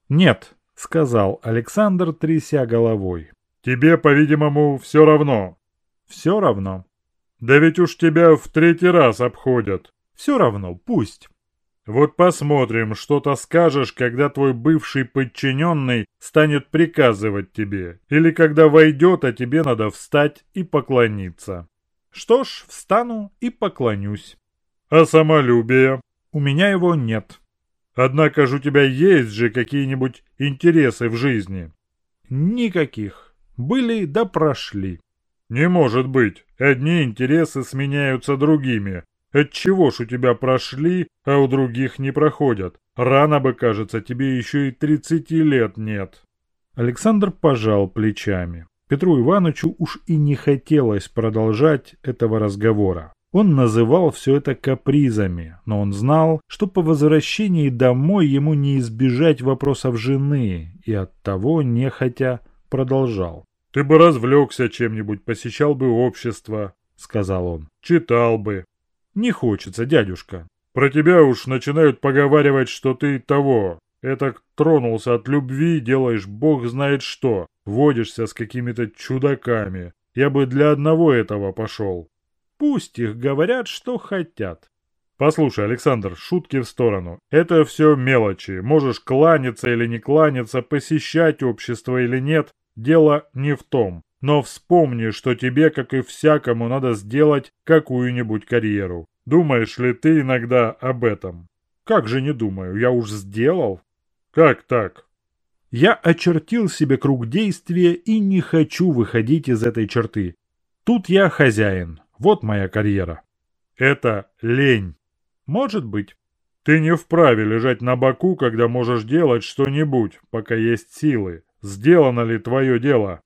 [SPEAKER 1] «Нет», — сказал Александр, тряся головой.
[SPEAKER 2] «Тебе, по-видимому, все равно».
[SPEAKER 1] «Все равно».
[SPEAKER 2] «Да ведь уж тебя в третий раз обходят».
[SPEAKER 1] «Все равно, пусть».
[SPEAKER 2] Вот посмотрим, что-то скажешь, когда твой бывший подчиненный станет приказывать тебе, или когда войдет, а тебе надо встать и поклониться.
[SPEAKER 1] Что ж, встану и поклонюсь.
[SPEAKER 2] А самолюбие?
[SPEAKER 1] У меня его нет.
[SPEAKER 2] Однако же у тебя есть же какие-нибудь интересы в жизни.
[SPEAKER 1] Никаких. Были да прошли.
[SPEAKER 2] Не может быть. Одни интересы сменяются другими. Отчего ж у тебя прошли, а у других не проходят? Рано бы, кажется, тебе еще и тридцати лет нет.
[SPEAKER 1] Александр пожал плечами. Петру Ивановичу уж и не хотелось продолжать этого разговора. Он называл все это капризами, но он знал, что по возвращении домой ему не избежать вопросов жены, и оттого нехотя продолжал.
[SPEAKER 2] «Ты бы развлекся чем-нибудь, посещал бы общество», — сказал он. «Читал бы».
[SPEAKER 1] «Не хочется, дядюшка».
[SPEAKER 2] «Про тебя уж начинают поговаривать, что ты того. Это тронулся от любви, делаешь бог знает что. Водишься с какими-то чудаками. Я бы для одного этого пошел».
[SPEAKER 1] «Пусть их говорят, что хотят».
[SPEAKER 2] «Послушай, Александр, шутки в сторону. Это все мелочи. Можешь кланяться или не кланяться, посещать общество или нет. Дело не в том. Но вспомни, что тебе, как и всякому, надо сделать какую-нибудь карьеру. Думаешь ли ты иногда об этом?
[SPEAKER 1] Как же не думаю, я уж сделал.
[SPEAKER 2] Как так?
[SPEAKER 1] Я очертил себе круг действия и не хочу выходить из этой черты. Тут я хозяин. Вот моя карьера.
[SPEAKER 2] Это лень.
[SPEAKER 1] Может быть.
[SPEAKER 2] Ты не вправе лежать на боку, когда можешь делать что-нибудь, пока есть силы. Сделано ли твое дело?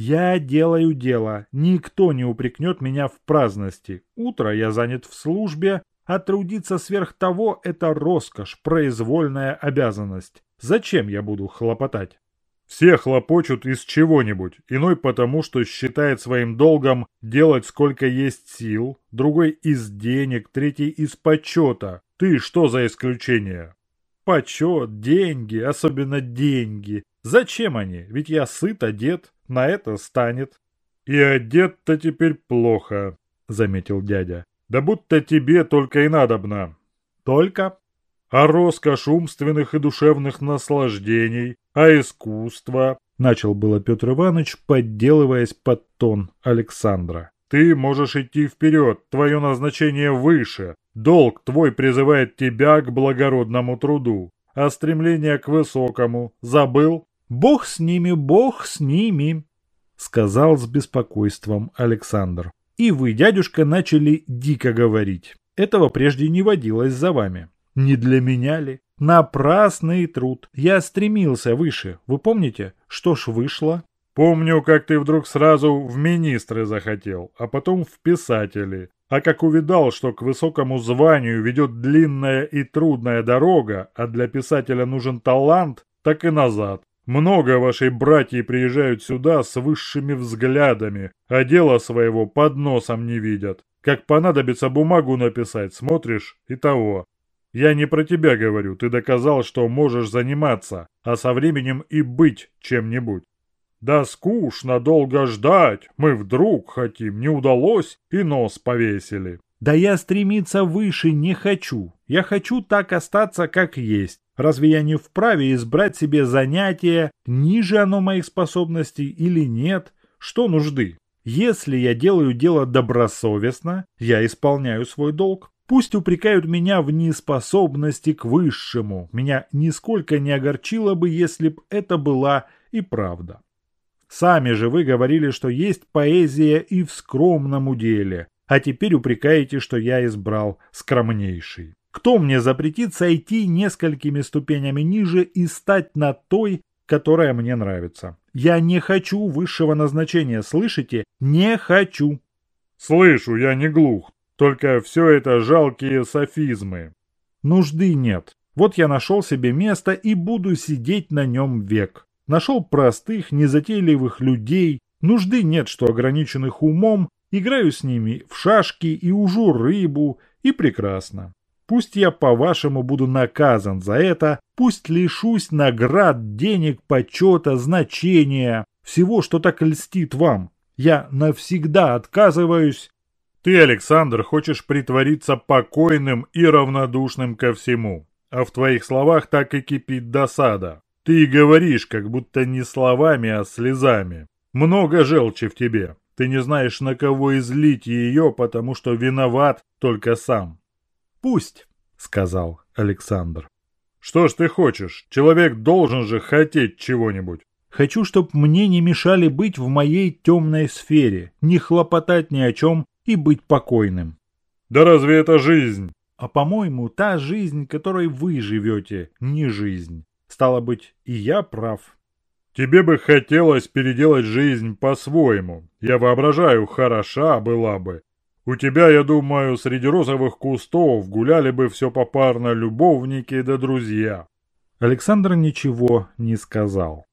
[SPEAKER 1] Я делаю дело. Никто не упрекнет меня в праздности. Утро я занят в службе, а трудиться сверх того – это роскошь, произвольная обязанность. Зачем я буду хлопотать?
[SPEAKER 2] Все хлопочут из чего-нибудь, иной потому, что считает своим долгом делать сколько есть сил, другой из денег, третий из почета. Ты что за исключение?
[SPEAKER 1] Почет, деньги, особенно деньги. Зачем они? Ведь я сыт, одет, на это станет.
[SPEAKER 2] И одет-то теперь плохо, заметил дядя. Да будто тебе только и надобно.
[SPEAKER 1] Только?
[SPEAKER 2] А роскошь умственных и душевных наслаждений, а искусство,
[SPEAKER 1] начал было Петр Иванович, подделываясь под тон Александра.
[SPEAKER 2] Ты можешь идти вперед, твое назначение выше. Долг твой призывает тебя к благородному труду. А стремление к высокому забыл?
[SPEAKER 1] «Бог с ними, Бог с ними», — сказал с беспокойством Александр. «И вы, дядюшка, начали дико говорить. Этого прежде не водилось за вами. Не для меня ли? Напрасный труд. Я стремился выше. Вы помните, что ж вышло?»
[SPEAKER 2] «Помню, как ты вдруг сразу в министры захотел, а потом в писатели. А как увидал, что к высокому званию ведет длинная и трудная дорога, а для писателя нужен талант, так и назад. Много вашей братьев приезжают сюда с высшими взглядами, а дело своего под носом не видят. Как понадобится бумагу написать, смотришь и того. Я не про тебя говорю, ты доказал, что можешь заниматься, а со временем и быть чем-нибудь. Да скучно долго ждать, мы вдруг хотим, не удалось и нос повесили.
[SPEAKER 1] Да я стремиться выше не хочу, я хочу так остаться, как есть. Разве я не вправе избрать себе занятие, ниже оно моих способностей или нет? Что нужды? Если я делаю дело добросовестно, я исполняю свой долг. Пусть упрекают меня в неспособности к высшему. Меня нисколько не огорчило бы, если б это была и правда. Сами же вы говорили, что есть поэзия и в скромном уделе, а теперь упрекаете, что я избрал скромнейший. Кто мне запретит сойти несколькими ступенями ниже и стать на той, которая мне нравится? Я не хочу высшего назначения, слышите? Не хочу.
[SPEAKER 2] Слышу, я не глух. Только все это жалкие софизмы.
[SPEAKER 1] Нужды нет. Вот я нашел себе место и буду сидеть на нем век. Нашел простых, незатейливых людей. Нужды нет, что ограниченных умом. Играю с ними в шашки и ужу рыбу. И прекрасно. Пусть я, по-вашему, буду наказан за это, пусть лишусь наград, денег, почета, значения, всего, что так льстит вам. Я навсегда отказываюсь.
[SPEAKER 2] Ты, Александр, хочешь притвориться покойным и равнодушным ко всему. А в твоих словах так и кипит досада. Ты и говоришь, как будто не словами, а слезами. Много желчи в тебе. Ты не знаешь, на кого излить ее, потому что виноват только сам.
[SPEAKER 1] Пусть, сказал Александр.
[SPEAKER 2] Что ж ты хочешь? Человек должен же хотеть чего-нибудь.
[SPEAKER 1] Хочу, чтобы мне не мешали быть в моей темной сфере, не хлопотать ни о чем и быть покойным.
[SPEAKER 2] Да разве это жизнь?
[SPEAKER 1] А по-моему, та жизнь, которой вы живете, не жизнь. Стало быть, и я прав.
[SPEAKER 2] Тебе бы хотелось переделать жизнь по-своему. Я воображаю, хороша была бы. У тебя, я думаю, среди розовых кустов гуляли бы все попарно любовники да друзья.
[SPEAKER 1] Александр ничего не сказал.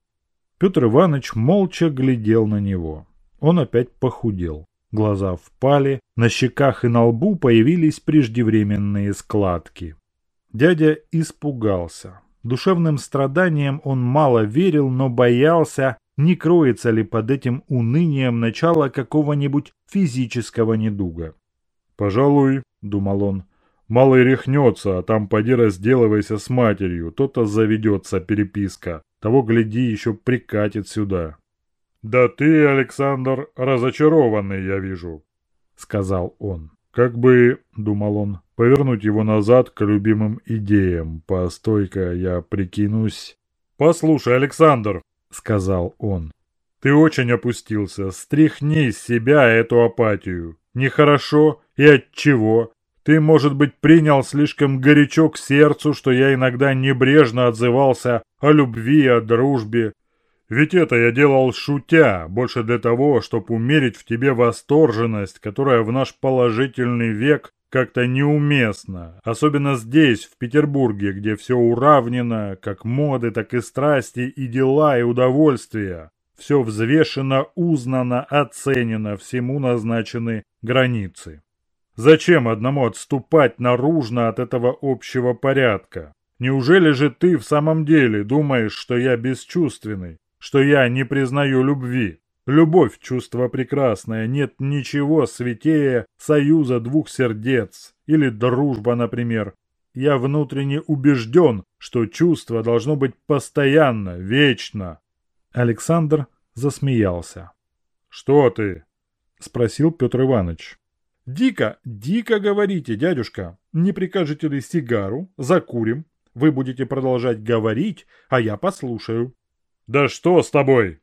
[SPEAKER 1] Петр Иванович молча глядел на него. Он опять похудел. Глаза впали, на щеках и на лбу появились преждевременные складки. Дядя испугался. Душевным страданием он мало верил, но боялся, не кроется ли под этим унынием начало какого-нибудь физического недуга.
[SPEAKER 2] «Пожалуй», — думал он, — «малый рехнется, а там поди разделывайся с матерью, то-то заведется переписка, того, гляди, еще прикатит сюда». «Да ты, Александр, разочарованный, я вижу», — сказал он. «Как бы, — думал он, — повернуть его назад к любимым идеям. Постой-ка, я прикинусь». «Послушай, Александр», — сказал он, — «ты очень опустился. Стряхни с себя эту апатию. Нехорошо и от чего? Ты, может быть, принял слишком горячо к сердцу, что я иногда небрежно отзывался о любви, о дружбе, ведь это я делал шутя, больше для того, чтобы умерить в тебе восторженность, которая в наш положительный век как-то неуместна. Особенно здесь, в Петербурге, где все уравнено, как моды, так и страсти, и дела, и удовольствия. Все взвешено, узнано, оценено, всему назначены границы. Зачем одному отступать наружно от этого общего порядка? Неужели же ты в самом деле думаешь, что я бесчувственный? что я не признаю любви. Любовь – чувство прекрасное, нет ничего святее союза двух сердец, или дружба, например. Я внутренне убежден, что чувство должно быть постоянно, вечно.
[SPEAKER 1] Александр засмеялся.
[SPEAKER 2] «Что ты?»
[SPEAKER 1] – спросил Петр Иванович. «Дико, дико говорите, дядюшка. Не прикажете ли сигару? Закурим. Вы будете продолжать говорить, а я послушаю».
[SPEAKER 2] «Да что с тобой?»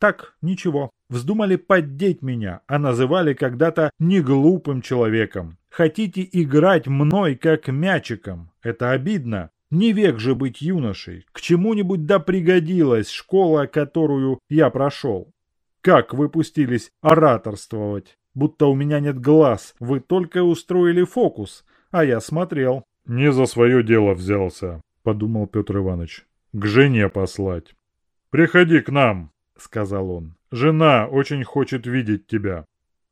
[SPEAKER 1] «Так, ничего. Вздумали поддеть меня, а называли когда-то неглупым человеком. Хотите играть мной как мячиком. Это обидно. Не век же быть юношей. К чему-нибудь да пригодилась школа, которую я прошел. Как вы пустились ораторствовать? Будто у меня нет глаз. Вы только устроили фокус, а я смотрел».
[SPEAKER 2] «Не за свое дело взялся», — подумал Петр Иванович. «К жене послать». «Приходи к нам», — сказал он. «Жена очень хочет видеть тебя».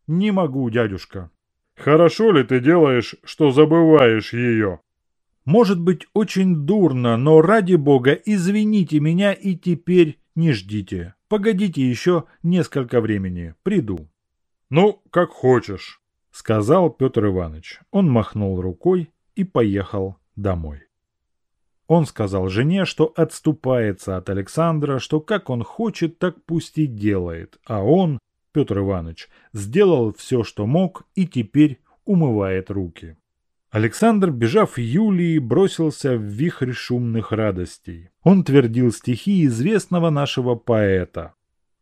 [SPEAKER 1] «Не могу, дядюшка».
[SPEAKER 2] «Хорошо ли ты делаешь, что забываешь ее?»
[SPEAKER 1] «Может быть, очень дурно, но ради бога, извините меня и теперь не ждите. Погодите еще несколько времени, приду».
[SPEAKER 2] «Ну, как хочешь», —
[SPEAKER 1] сказал Петр Иванович. Он махнул рукой и поехал домой. Он сказал жене, что отступается от Александра, что как он хочет, так пусть и делает, а он, Петр Иванович, сделал все, что мог и теперь умывает руки. Александр, бежав Юлии, бросился в вихрь шумных радостей. Он твердил стихи известного нашего поэта.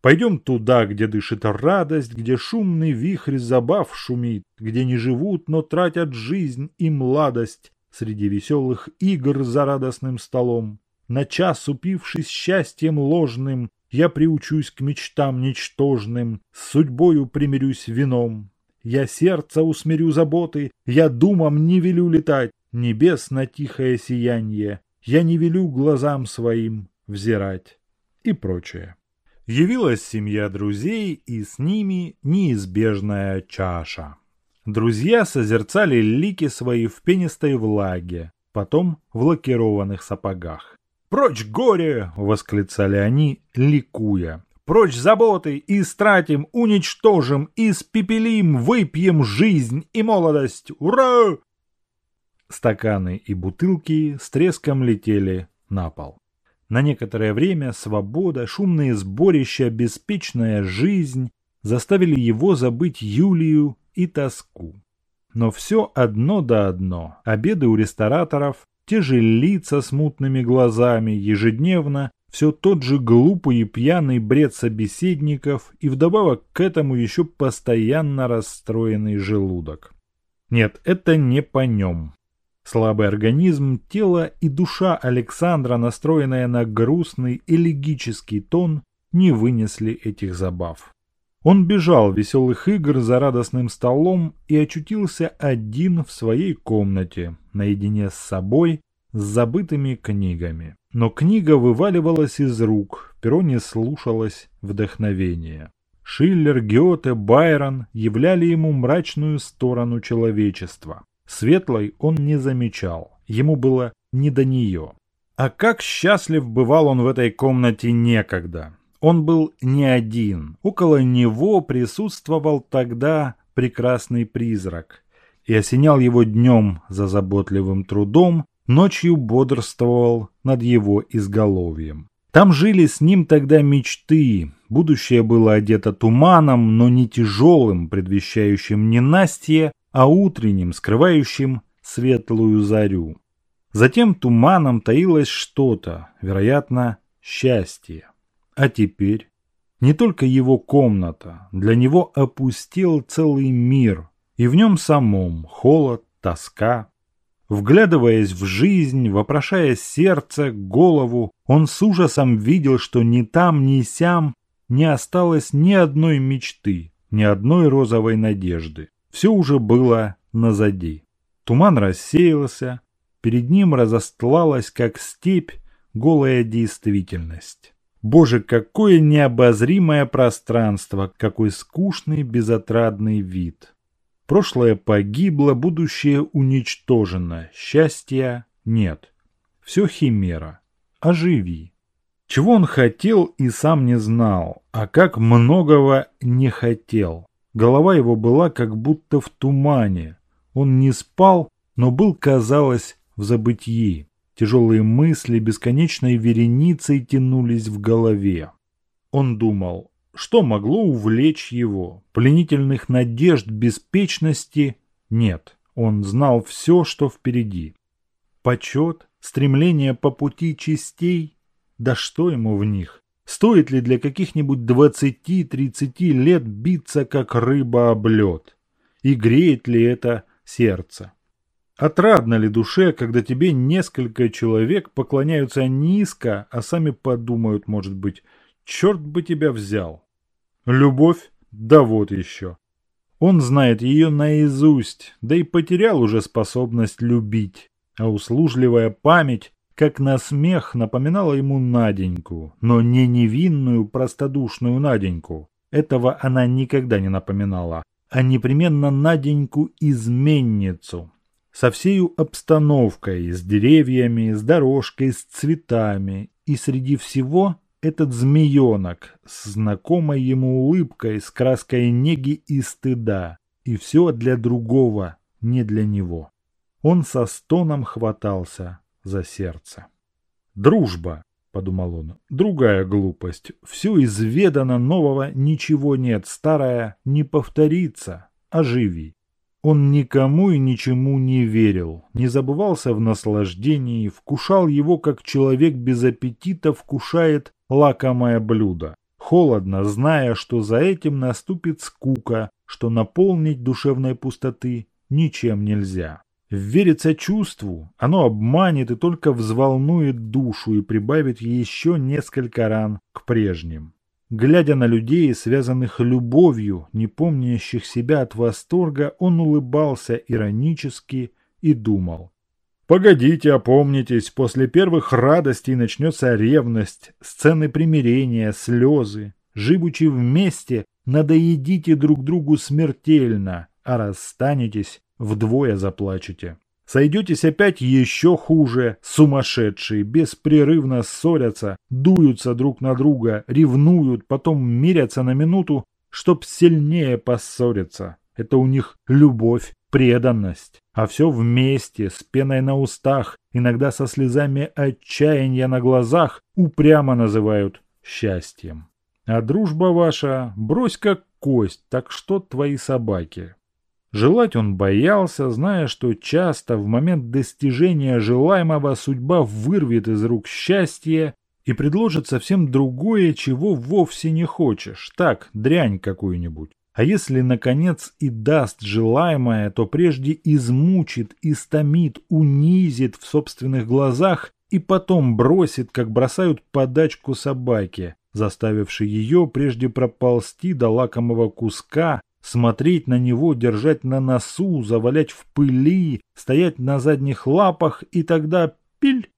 [SPEAKER 1] «Пойдем туда, где дышит радость, где шумный вихрь забав шумит, где не живут, но тратят жизнь и младость, среди веселых игр за радостным столом. На час упившись счастьем ложным, я приучусь к мечтам ничтожным, с судьбою примирюсь вином. Я сердце усмирю заботы, я думам не велю летать, небес на тихое сияние, я не велю глазам своим взирать и прочее. Явилась семья друзей, и с ними неизбежная чаша. Друзья созерцали лики свои в пенистой влаге, потом в лакированных сапогах. «Прочь горе!» — восклицали они, ликуя. «Прочь заботы! Истратим, уничтожим, испепелим, выпьем жизнь и молодость! Ура!» Стаканы и бутылки с треском летели на пол. На некоторое время свобода, шумные сборища, беспечная жизнь заставили его забыть Юлию и тоску. Но все одно да одно. Обеды у рестораторов, те же лица с мутными глазами, ежедневно, все тот же глупый и пьяный бред собеседников и вдобавок к этому еще постоянно расстроенный желудок. Нет, это не по нем. Слабый организм, тело и душа Александра, настроенная на грустный элегический тон, не вынесли этих забав. Он бежал веселых игр за радостным столом и очутился один в своей комнате, наедине с собой, с забытыми книгами. Но книга вываливалась из рук, перо не слушалось вдохновения. Шиллер, Гёте, Байрон являли ему мрачную сторону человечества. Светлой он не замечал, ему было не до нее. А как счастлив бывал он в этой комнате некогда. Он был не один. Около него присутствовал тогда прекрасный призрак и осенял его днем за заботливым трудом, ночью бодрствовал над его изголовьем. Там жили с ним тогда мечты. Будущее было одето туманом, но не тяжелым, предвещающим ненастье, а утренним, скрывающим светлую зарю. Затем туманом таилось что-то, вероятно, счастье. А теперь не только его комната, для него опустел целый мир, и в нем самом холод, тоска. Вглядываясь в жизнь, вопрошая сердце, голову, он с ужасом видел, что ни там, ни сям не осталось ни одной мечты, ни одной розовой надежды. Все уже было назади. Туман рассеялся, перед ним разостлалась, как степь, голая действительность. Боже, какое необозримое пространство, какой скучный безотрадный вид. Прошлое погибло, будущее уничтожено, счастья нет. Все химера. Оживи. Чего он хотел и сам не знал, а как многого не хотел. Голова его была как будто в тумане. Он не спал, но был, казалось, в забытии. Тяжелые мысли бесконечной вереницей тянулись в голове. Он думал, что могло увлечь его? Пленительных надежд беспечности нет. Он знал все, что впереди. Почет, стремление по пути частей? Да что ему в них? Стоит ли для каких-нибудь двадцати-тридцати лет биться, как рыба об лед? И греет ли это сердце? Отрадно ли душе, когда тебе несколько человек поклоняются низко, а сами подумают, может быть, черт бы тебя взял? Любовь? Да вот еще. Он знает ее наизусть, да и потерял уже способность любить. А услужливая память, как на смех, напоминала ему Наденьку, но не невинную, простодушную Наденьку. Этого она никогда не напоминала, а непременно Наденьку-изменницу, со всею обстановкой, с деревьями, с дорожкой, с цветами. И среди всего этот змеенок с знакомой ему улыбкой, с краской неги и стыда. И все для другого, не для него. Он со стоном хватался за сердце. «Дружба», — подумал он, — «другая глупость. Все изведано, нового ничего нет, старое не повторится. Оживи». Он никому и ничему не верил, не забывался в наслаждении, вкушал его, как человек без аппетита вкушает лакомое блюдо. Холодно, зная, что за этим наступит скука, что наполнить душевной пустоты ничем нельзя. Вериться чувству, оно обманет и только взволнует душу и прибавит еще несколько ран к прежним. Глядя на людей, связанных любовью, не помнящих себя от восторга, он улыбался иронически и думал. «Погодите, опомнитесь, после первых радостей начнется ревность, сцены примирения, слезы. Живучи вместе, надоедите друг другу смертельно, а расстанетесь, вдвое заплачете». Сойдетесь опять еще хуже, сумасшедшие, беспрерывно ссорятся, дуются друг на друга, ревнуют, потом мирятся на минуту, чтоб сильнее поссориться. Это у них любовь, преданность. А все вместе, с пеной на устах, иногда со слезами отчаяния на глазах, упрямо называют счастьем. А дружба ваша, брось как кость, так что твои собаки. Желать он боялся, зная, что часто в момент достижения желаемого судьба вырвет из рук счастье и предложит совсем другое, чего вовсе не хочешь. Так, дрянь какую-нибудь. А если, наконец, и даст желаемое, то прежде измучит, истомит, унизит в собственных глазах и потом бросит, как бросают подачку собаке, заставившей ее прежде проползти до лакомого куска, смотреть на него, держать на носу, завалять в пыли, стоять на задних лапах и тогда пиль.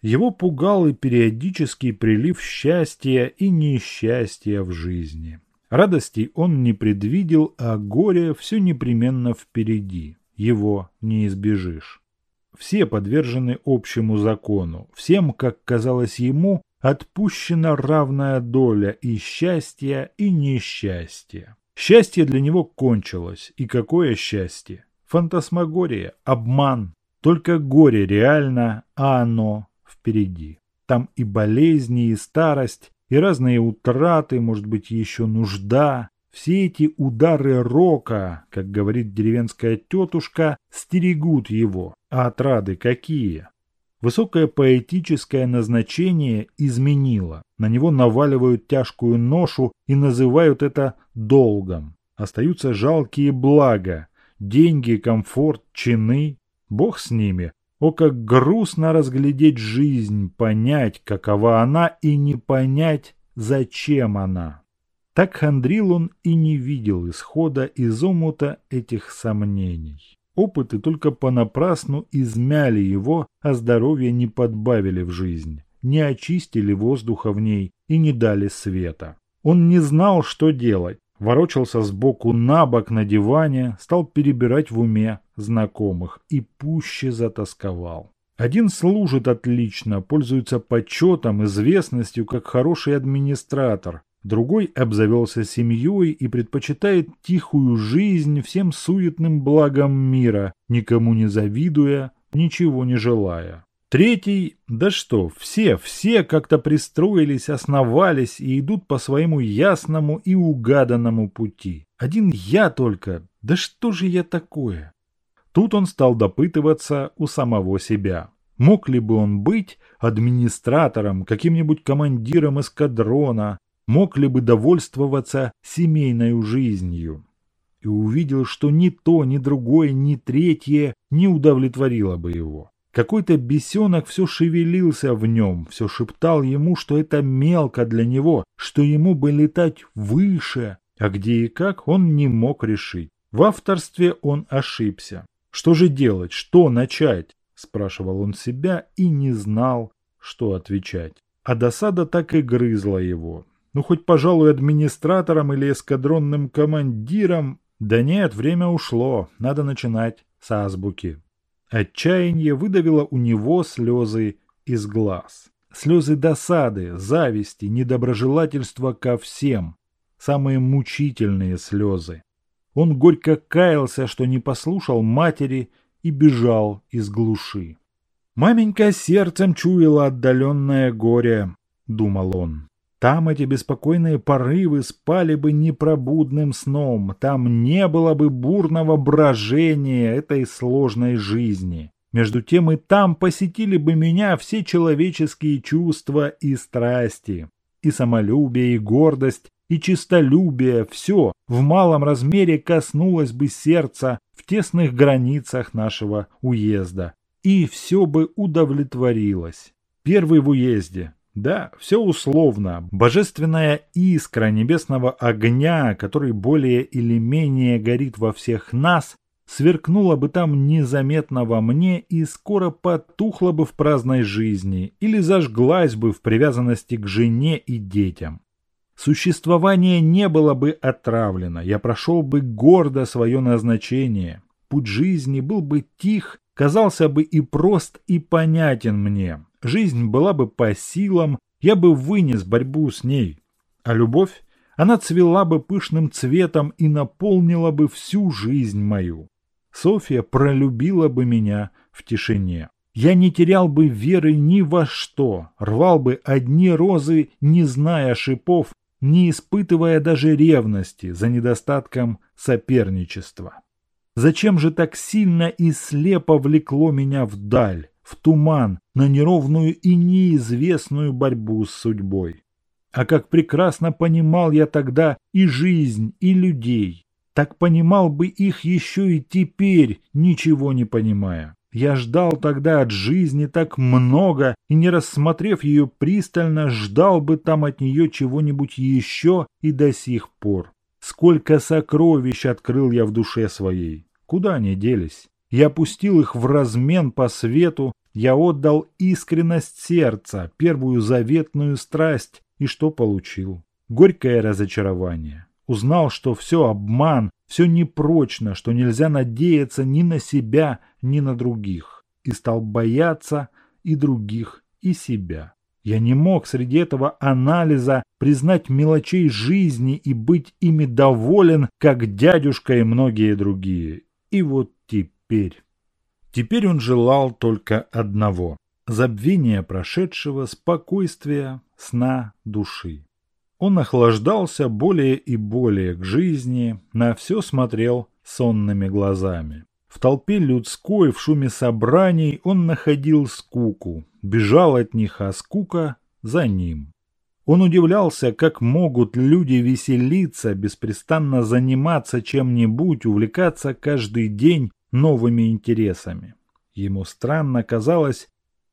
[SPEAKER 1] Его пугал и периодический прилив счастья и несчастья в жизни. Радостей он не предвидел, а горе все непременно впереди. Его не избежишь. Все подвержены общему закону. Всем, как казалось ему, отпущена равная доля и счастья, и несчастья. Счастье для него кончилось. И какое счастье? Фантасмагория, обман. Только горе реально, а оно впереди. Там и болезни, и старость, и разные утраты, может быть, еще нужда. Все эти удары рока, как говорит деревенская тетушка, стерегут его. А отрады какие? Высокое поэтическое назначение изменило. На него наваливают тяжкую ношу и называют это долгом. Остаются жалкие блага. Деньги, комфорт, чины. Бог с ними. О, как грустно разглядеть жизнь, понять, какова она, и не понять, зачем она. Так хандрил он и не видел исхода из омута этих сомнений. Опыты только понапрасну измяли его, а здоровье не подбавили в жизнь, не очистили воздуха в ней и не дали света. Он не знал, что делать, ворочался сбоку на бок на диване, стал перебирать в уме знакомых и пуще затасковал. Один служит отлично, пользуется почетом, известностью, как хороший администратор. Другой обзавелся семьей и предпочитает тихую жизнь всем суетным благам мира, никому не завидуя, ничего не желая. Третий, да что, все, все как-то пристроились, основались и идут по своему ясному и угаданному пути. Один я только, да что же я такое? Тут он стал допытываться у самого себя. Мог ли бы он быть администратором, каким-нибудь командиром эскадрона, мог ли бы довольствоваться семейной жизнью? И увидел, что ни то, ни другое, ни третье не удовлетворило бы его. Какой-то бесенок все шевелился в нем, все шептал ему, что это мелко для него, что ему бы летать выше, а где и как он не мог решить. В авторстве он ошибся. Что же делать, что начать? Спрашивал он себя и не знал, что отвечать. А досада так и грызла его. Ну, хоть, пожалуй, администратором или эскадронным командиром. Да нет, время ушло, надо начинать с азбуки. Отчаяние выдавило у него слезы из глаз. Слезы досады, зависти, недоброжелательства ко всем. Самые мучительные слезы. Он горько каялся, что не послушал матери и бежал из глуши. «Маменька сердцем чуяла отдаленное горе», — думал он. Там эти беспокойные порывы спали бы непробудным сном, там не было бы бурного брожения этой сложной жизни. Между тем и там посетили бы меня все человеческие чувства и страсти, и самолюбие, и гордость, и чистолюбие, все в малом размере коснулось бы сердца в тесных границах нашего уезда, и все бы удовлетворилось. Первый в уезде, да, все условно. Божественная искра небесного огня, который более или менее горит во всех нас, сверкнула бы там незаметно во мне и скоро потухла бы в праздной жизни или зажглась бы в привязанности к жене и детям. Существование не было бы отравлено, я прошел бы гордо свое назначение. Путь жизни был бы тих, казался бы и прост, и понятен мне. Жизнь была бы по силам, я бы вынес борьбу с ней. А любовь, она цвела бы пышным цветом и наполнила бы всю жизнь мою. Софья пролюбила бы меня в тишине. Я не терял бы веры ни во что, рвал бы одни розы, не зная шипов, не испытывая даже ревности за недостатком соперничества. Зачем же так сильно и слепо влекло меня вдаль, в туман, на неровную и неизвестную борьбу с судьбой? А как прекрасно понимал я тогда и жизнь, и людей, так понимал бы их еще и теперь, ничего не понимая. Я ждал тогда от жизни так много, и не рассмотрев ее пристально, ждал бы там от нее чего-нибудь еще и до сих пор. Сколько сокровищ открыл я в душе своей. Куда они делись? Я пустил их в размен по свету, я отдал искренность сердца, первую заветную страсть, и что получил? Горькое разочарование. Узнал, что все обман, все непрочно, что нельзя надеяться ни на себя, ни на других. И стал бояться и других, и себя. Я не мог среди этого анализа признать мелочей жизни и быть ими доволен, как дядюшка и многие другие. И вот теперь... Теперь он желал только одного – забвения прошедшего, спокойствия, сна души. Он охлаждался более и более к жизни, на все смотрел сонными глазами. В толпе людской, в шуме собраний он находил скуку, бежал от них, а скука за ним. Он удивлялся, как могут люди веселиться, беспрестанно заниматься чем-нибудь, увлекаться каждый день новыми интересами. Ему странно казалось,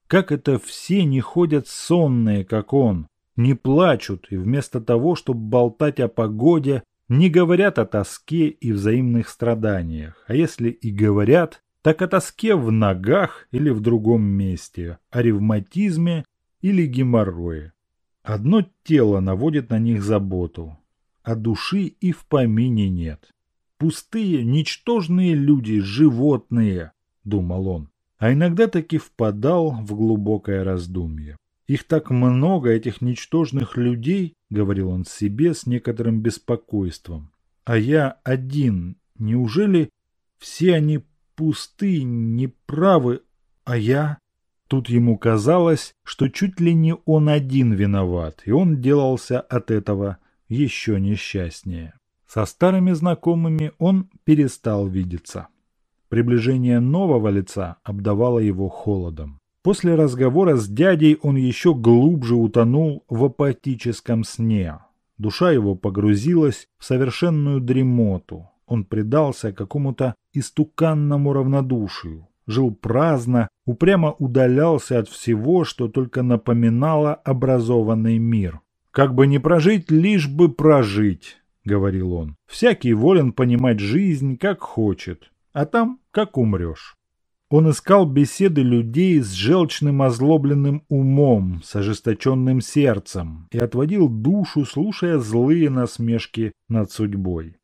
[SPEAKER 1] как это все не ходят сонные, как он, не плачут и вместо того, чтобы болтать о погоде, не говорят о тоске и взаимных страданиях, а если и говорят, так о тоске в ногах или в другом месте, о ревматизме или геморрое. Одно тело наводит на них заботу, а души и в помине нет. Пустые, ничтожные люди, животные, думал он, а иногда таки впадал в глубокое раздумье. Их так много, этих ничтожных людей, говорил он себе с некоторым беспокойством. А я один. Неужели все они пусты, неправы, а я... Тут ему казалось, что чуть ли не он один виноват, и он делался от этого еще несчастнее. Со старыми знакомыми он перестал видеться. Приближение нового лица обдавало его холодом. После разговора с дядей он еще глубже утонул в апатическом сне. Душа его погрузилась в совершенную дремоту. Он предался какому-то истуканному равнодушию. Жил праздно, упрямо удалялся от всего, что только напоминало образованный мир. «Как бы не прожить, лишь бы прожить», — говорил он. «Всякий волен понимать жизнь, как хочет, а там, как умрешь». Он искал беседы людей с желчным озлобленным умом, с ожесточенным сердцем и отводил душу, слушая злые насмешки над судьбой.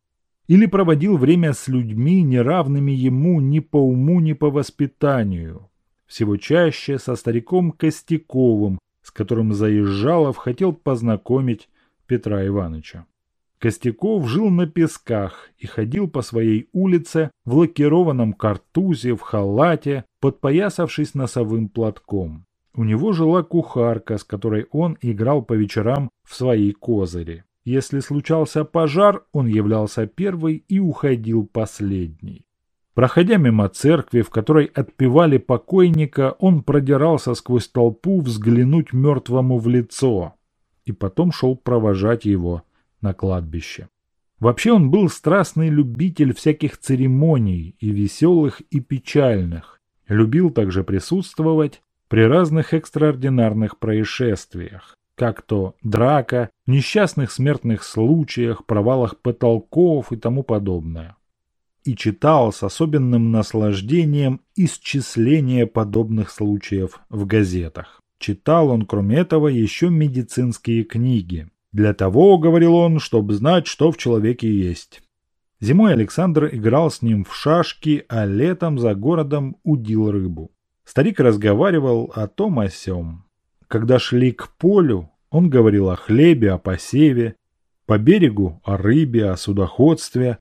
[SPEAKER 1] Или проводил время с людьми, неравными ему ни по уму, ни по воспитанию. Всего чаще со стариком Костяковым, с которым Заезжалов хотел познакомить Петра Ивановича. Костяков жил на песках и ходил по своей улице в лакированном картузе, в халате, подпоясавшись носовым платком. У него жила кухарка, с которой он играл по вечерам в свои козыри. Если случался пожар, он являлся первый и уходил последний. Проходя мимо церкви, в которой отпевали покойника, он продирался сквозь толпу взглянуть мертвому в лицо и потом шел провожать его на кладбище. Вообще он был страстный любитель всяких церемоний, и веселых, и печальных. Любил также присутствовать при разных экстраординарных происшествиях, как то драка, несчастных смертных случаях, провалах потолков и тому подобное. И читал с особенным наслаждением исчисление подобных случаев в газетах. Читал он, кроме этого, еще медицинские книги, для того, говорил он, чтобы знать, что в человеке есть. Зимой Александр играл с ним в шашки, а летом за городом удил рыбу. Старик разговаривал о том о сём. Когда шли к полю, он говорил о хлебе, о посеве, по берегу о рыбе, о судоходстве,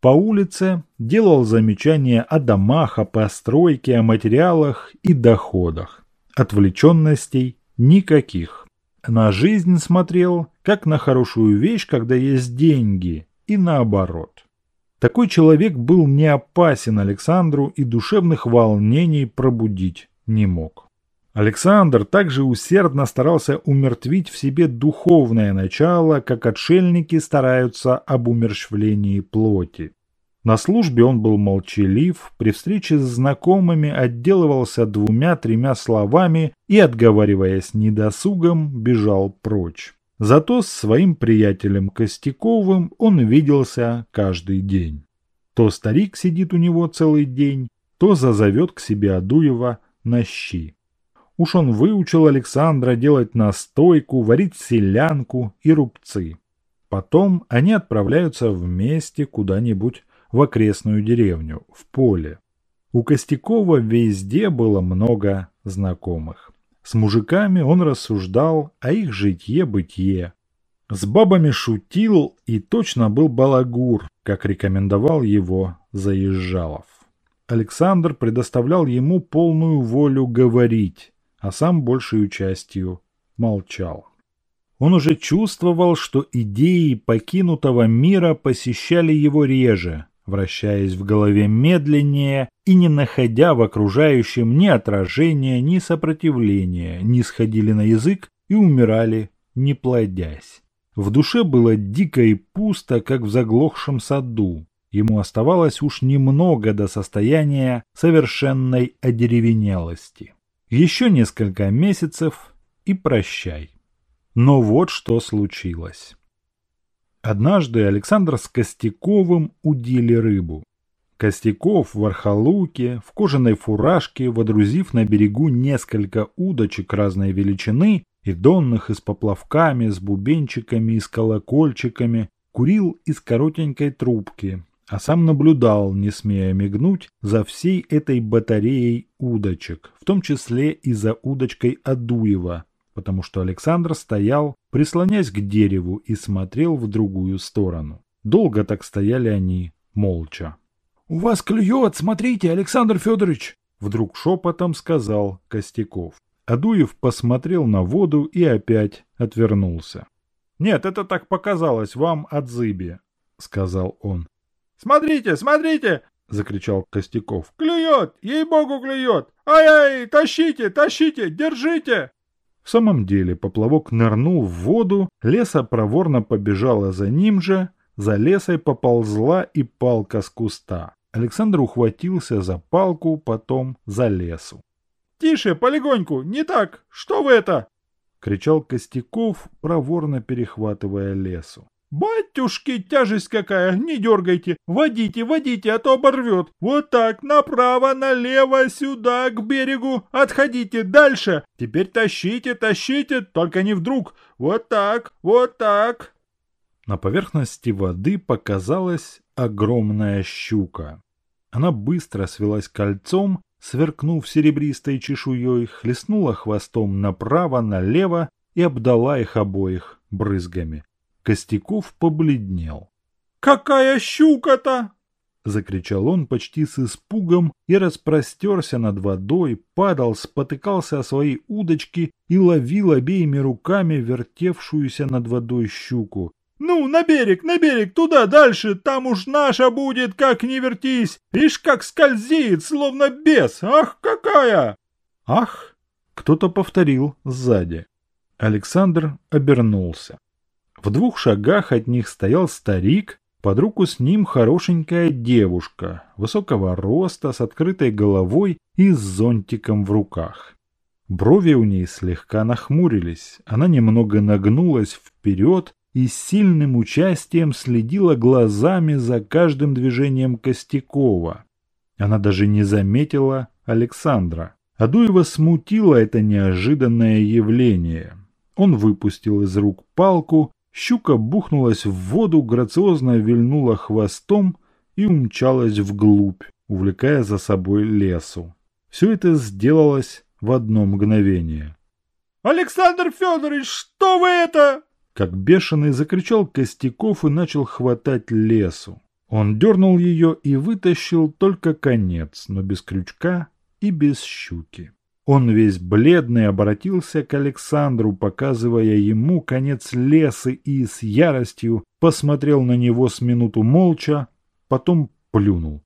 [SPEAKER 1] по улице делал замечания о домах, о постройке, о материалах и доходах. Отвлеченностей никаких. На жизнь смотрел, как на хорошую вещь, когда есть деньги, и наоборот. Такой человек был не опасен Александру и душевных волнений пробудить не мог. Александр также усердно старался умертвить в себе духовное начало, как отшельники стараются об умерщвлении плоти. На службе он был молчалив, при встрече с знакомыми отделывался двумя-тремя словами и, отговариваясь недосугом, бежал прочь. Зато с своим приятелем Костяковым он виделся каждый день. То старик сидит у него целый день, то зазовет к себе Адуева на щи. Уж он выучил Александра делать настойку, варить селянку и рубцы. Потом они отправляются вместе куда-нибудь в окрестную деревню, в поле. У Костякова везде было много знакомых. С мужиками он рассуждал о их житье-бытие. С бабами шутил и точно был балагур, как рекомендовал его Заезжалов. Александр предоставлял ему полную волю говорить, а сам большей частью молчал. Он уже чувствовал, что идеи покинутого мира посещали его реже, вращаясь в голове медленнее и не находя в окружающем ни отражения, ни сопротивления, не сходили на язык и умирали, не плодясь. В душе было дико и пусто, как в заглохшем саду. Ему оставалось уж немного до состояния совершенной одеревенелости. Еще несколько месяцев и прощай. Но вот что случилось. Однажды Александр с Костяковым удили рыбу. Костяков в архалуке, в кожаной фуражке, водрузив на берегу несколько удочек разной величины, и донных и с поплавками, с бубенчиками и с колокольчиками, курил из коротенькой трубки, а сам наблюдал, не смея мигнуть, за всей этой батареей удочек, в том числе и за удочкой Адуева, потому что Александр стоял, прислонясь к дереву и смотрел в другую сторону. Долго так стояли они, молча. — У вас клюет, смотрите, Александр Федорович! — вдруг шепотом сказал Костяков. Адуев посмотрел на воду и опять отвернулся. — Нет, это так показалось вам от зыби, — сказал он. — Смотрите, смотрите! — закричал Костяков. — Клюет! Ей-богу, клюет! Ай-ай, тащите, тащите, держите! В самом деле поплавок нырнул в воду, леса проворно побежала за ним же, за лесой поползла и палка с куста. Александр ухватился за палку, потом за лесу. «Тише, полегоньку, не так! Что вы это?» — кричал Костяков, проворно перехватывая лесу. «Батюшки, тяжесть какая! Не дергайте! Водите, водите, а то оборвет! Вот так, направо, налево, сюда, к берегу! Отходите, дальше! Теперь тащите, тащите, только не вдруг! Вот так, вот так!» На поверхности воды показалась огромная щука. Она быстро свелась кольцом, сверкнув серебристой чешуей, хлестнула хвостом направо-налево и обдала их обоих брызгами. Костяков побледнел. «Какая щука-то!» — закричал он почти с испугом и распростерся над водой, падал, спотыкался о свои удочки и ловил обеими руками вертевшуюся над водой щуку. «Ну, на берег, на берег, туда, дальше, там уж наша будет, как не вертись! Ишь, как скользит, словно бес! Ах, какая!» «Ах!» — кто-то повторил сзади. Александр обернулся. В двух шагах от них стоял старик, под руку с ним хорошенькая девушка, высокого роста, с открытой головой и с зонтиком в руках. Брови у ней слегка нахмурились, она немного нагнулась вперед и с сильным участием следила глазами за каждым движением Костякова. Она даже не заметила Александра. Адуева смутило это неожиданное явление. Он выпустил из рук палку Щука бухнулась в воду, грациозно вильнула хвостом и умчалась вглубь, увлекая за собой лесу. Все это сделалось в одно мгновение. «Александр Федорович, что вы это?» Как бешеный закричал Костяков и начал хватать лесу. Он дернул ее и вытащил только конец, но без крючка и без щуки. Он весь бледный обратился к Александру, показывая ему конец леса и с яростью посмотрел на него с минуту молча, потом плюнул.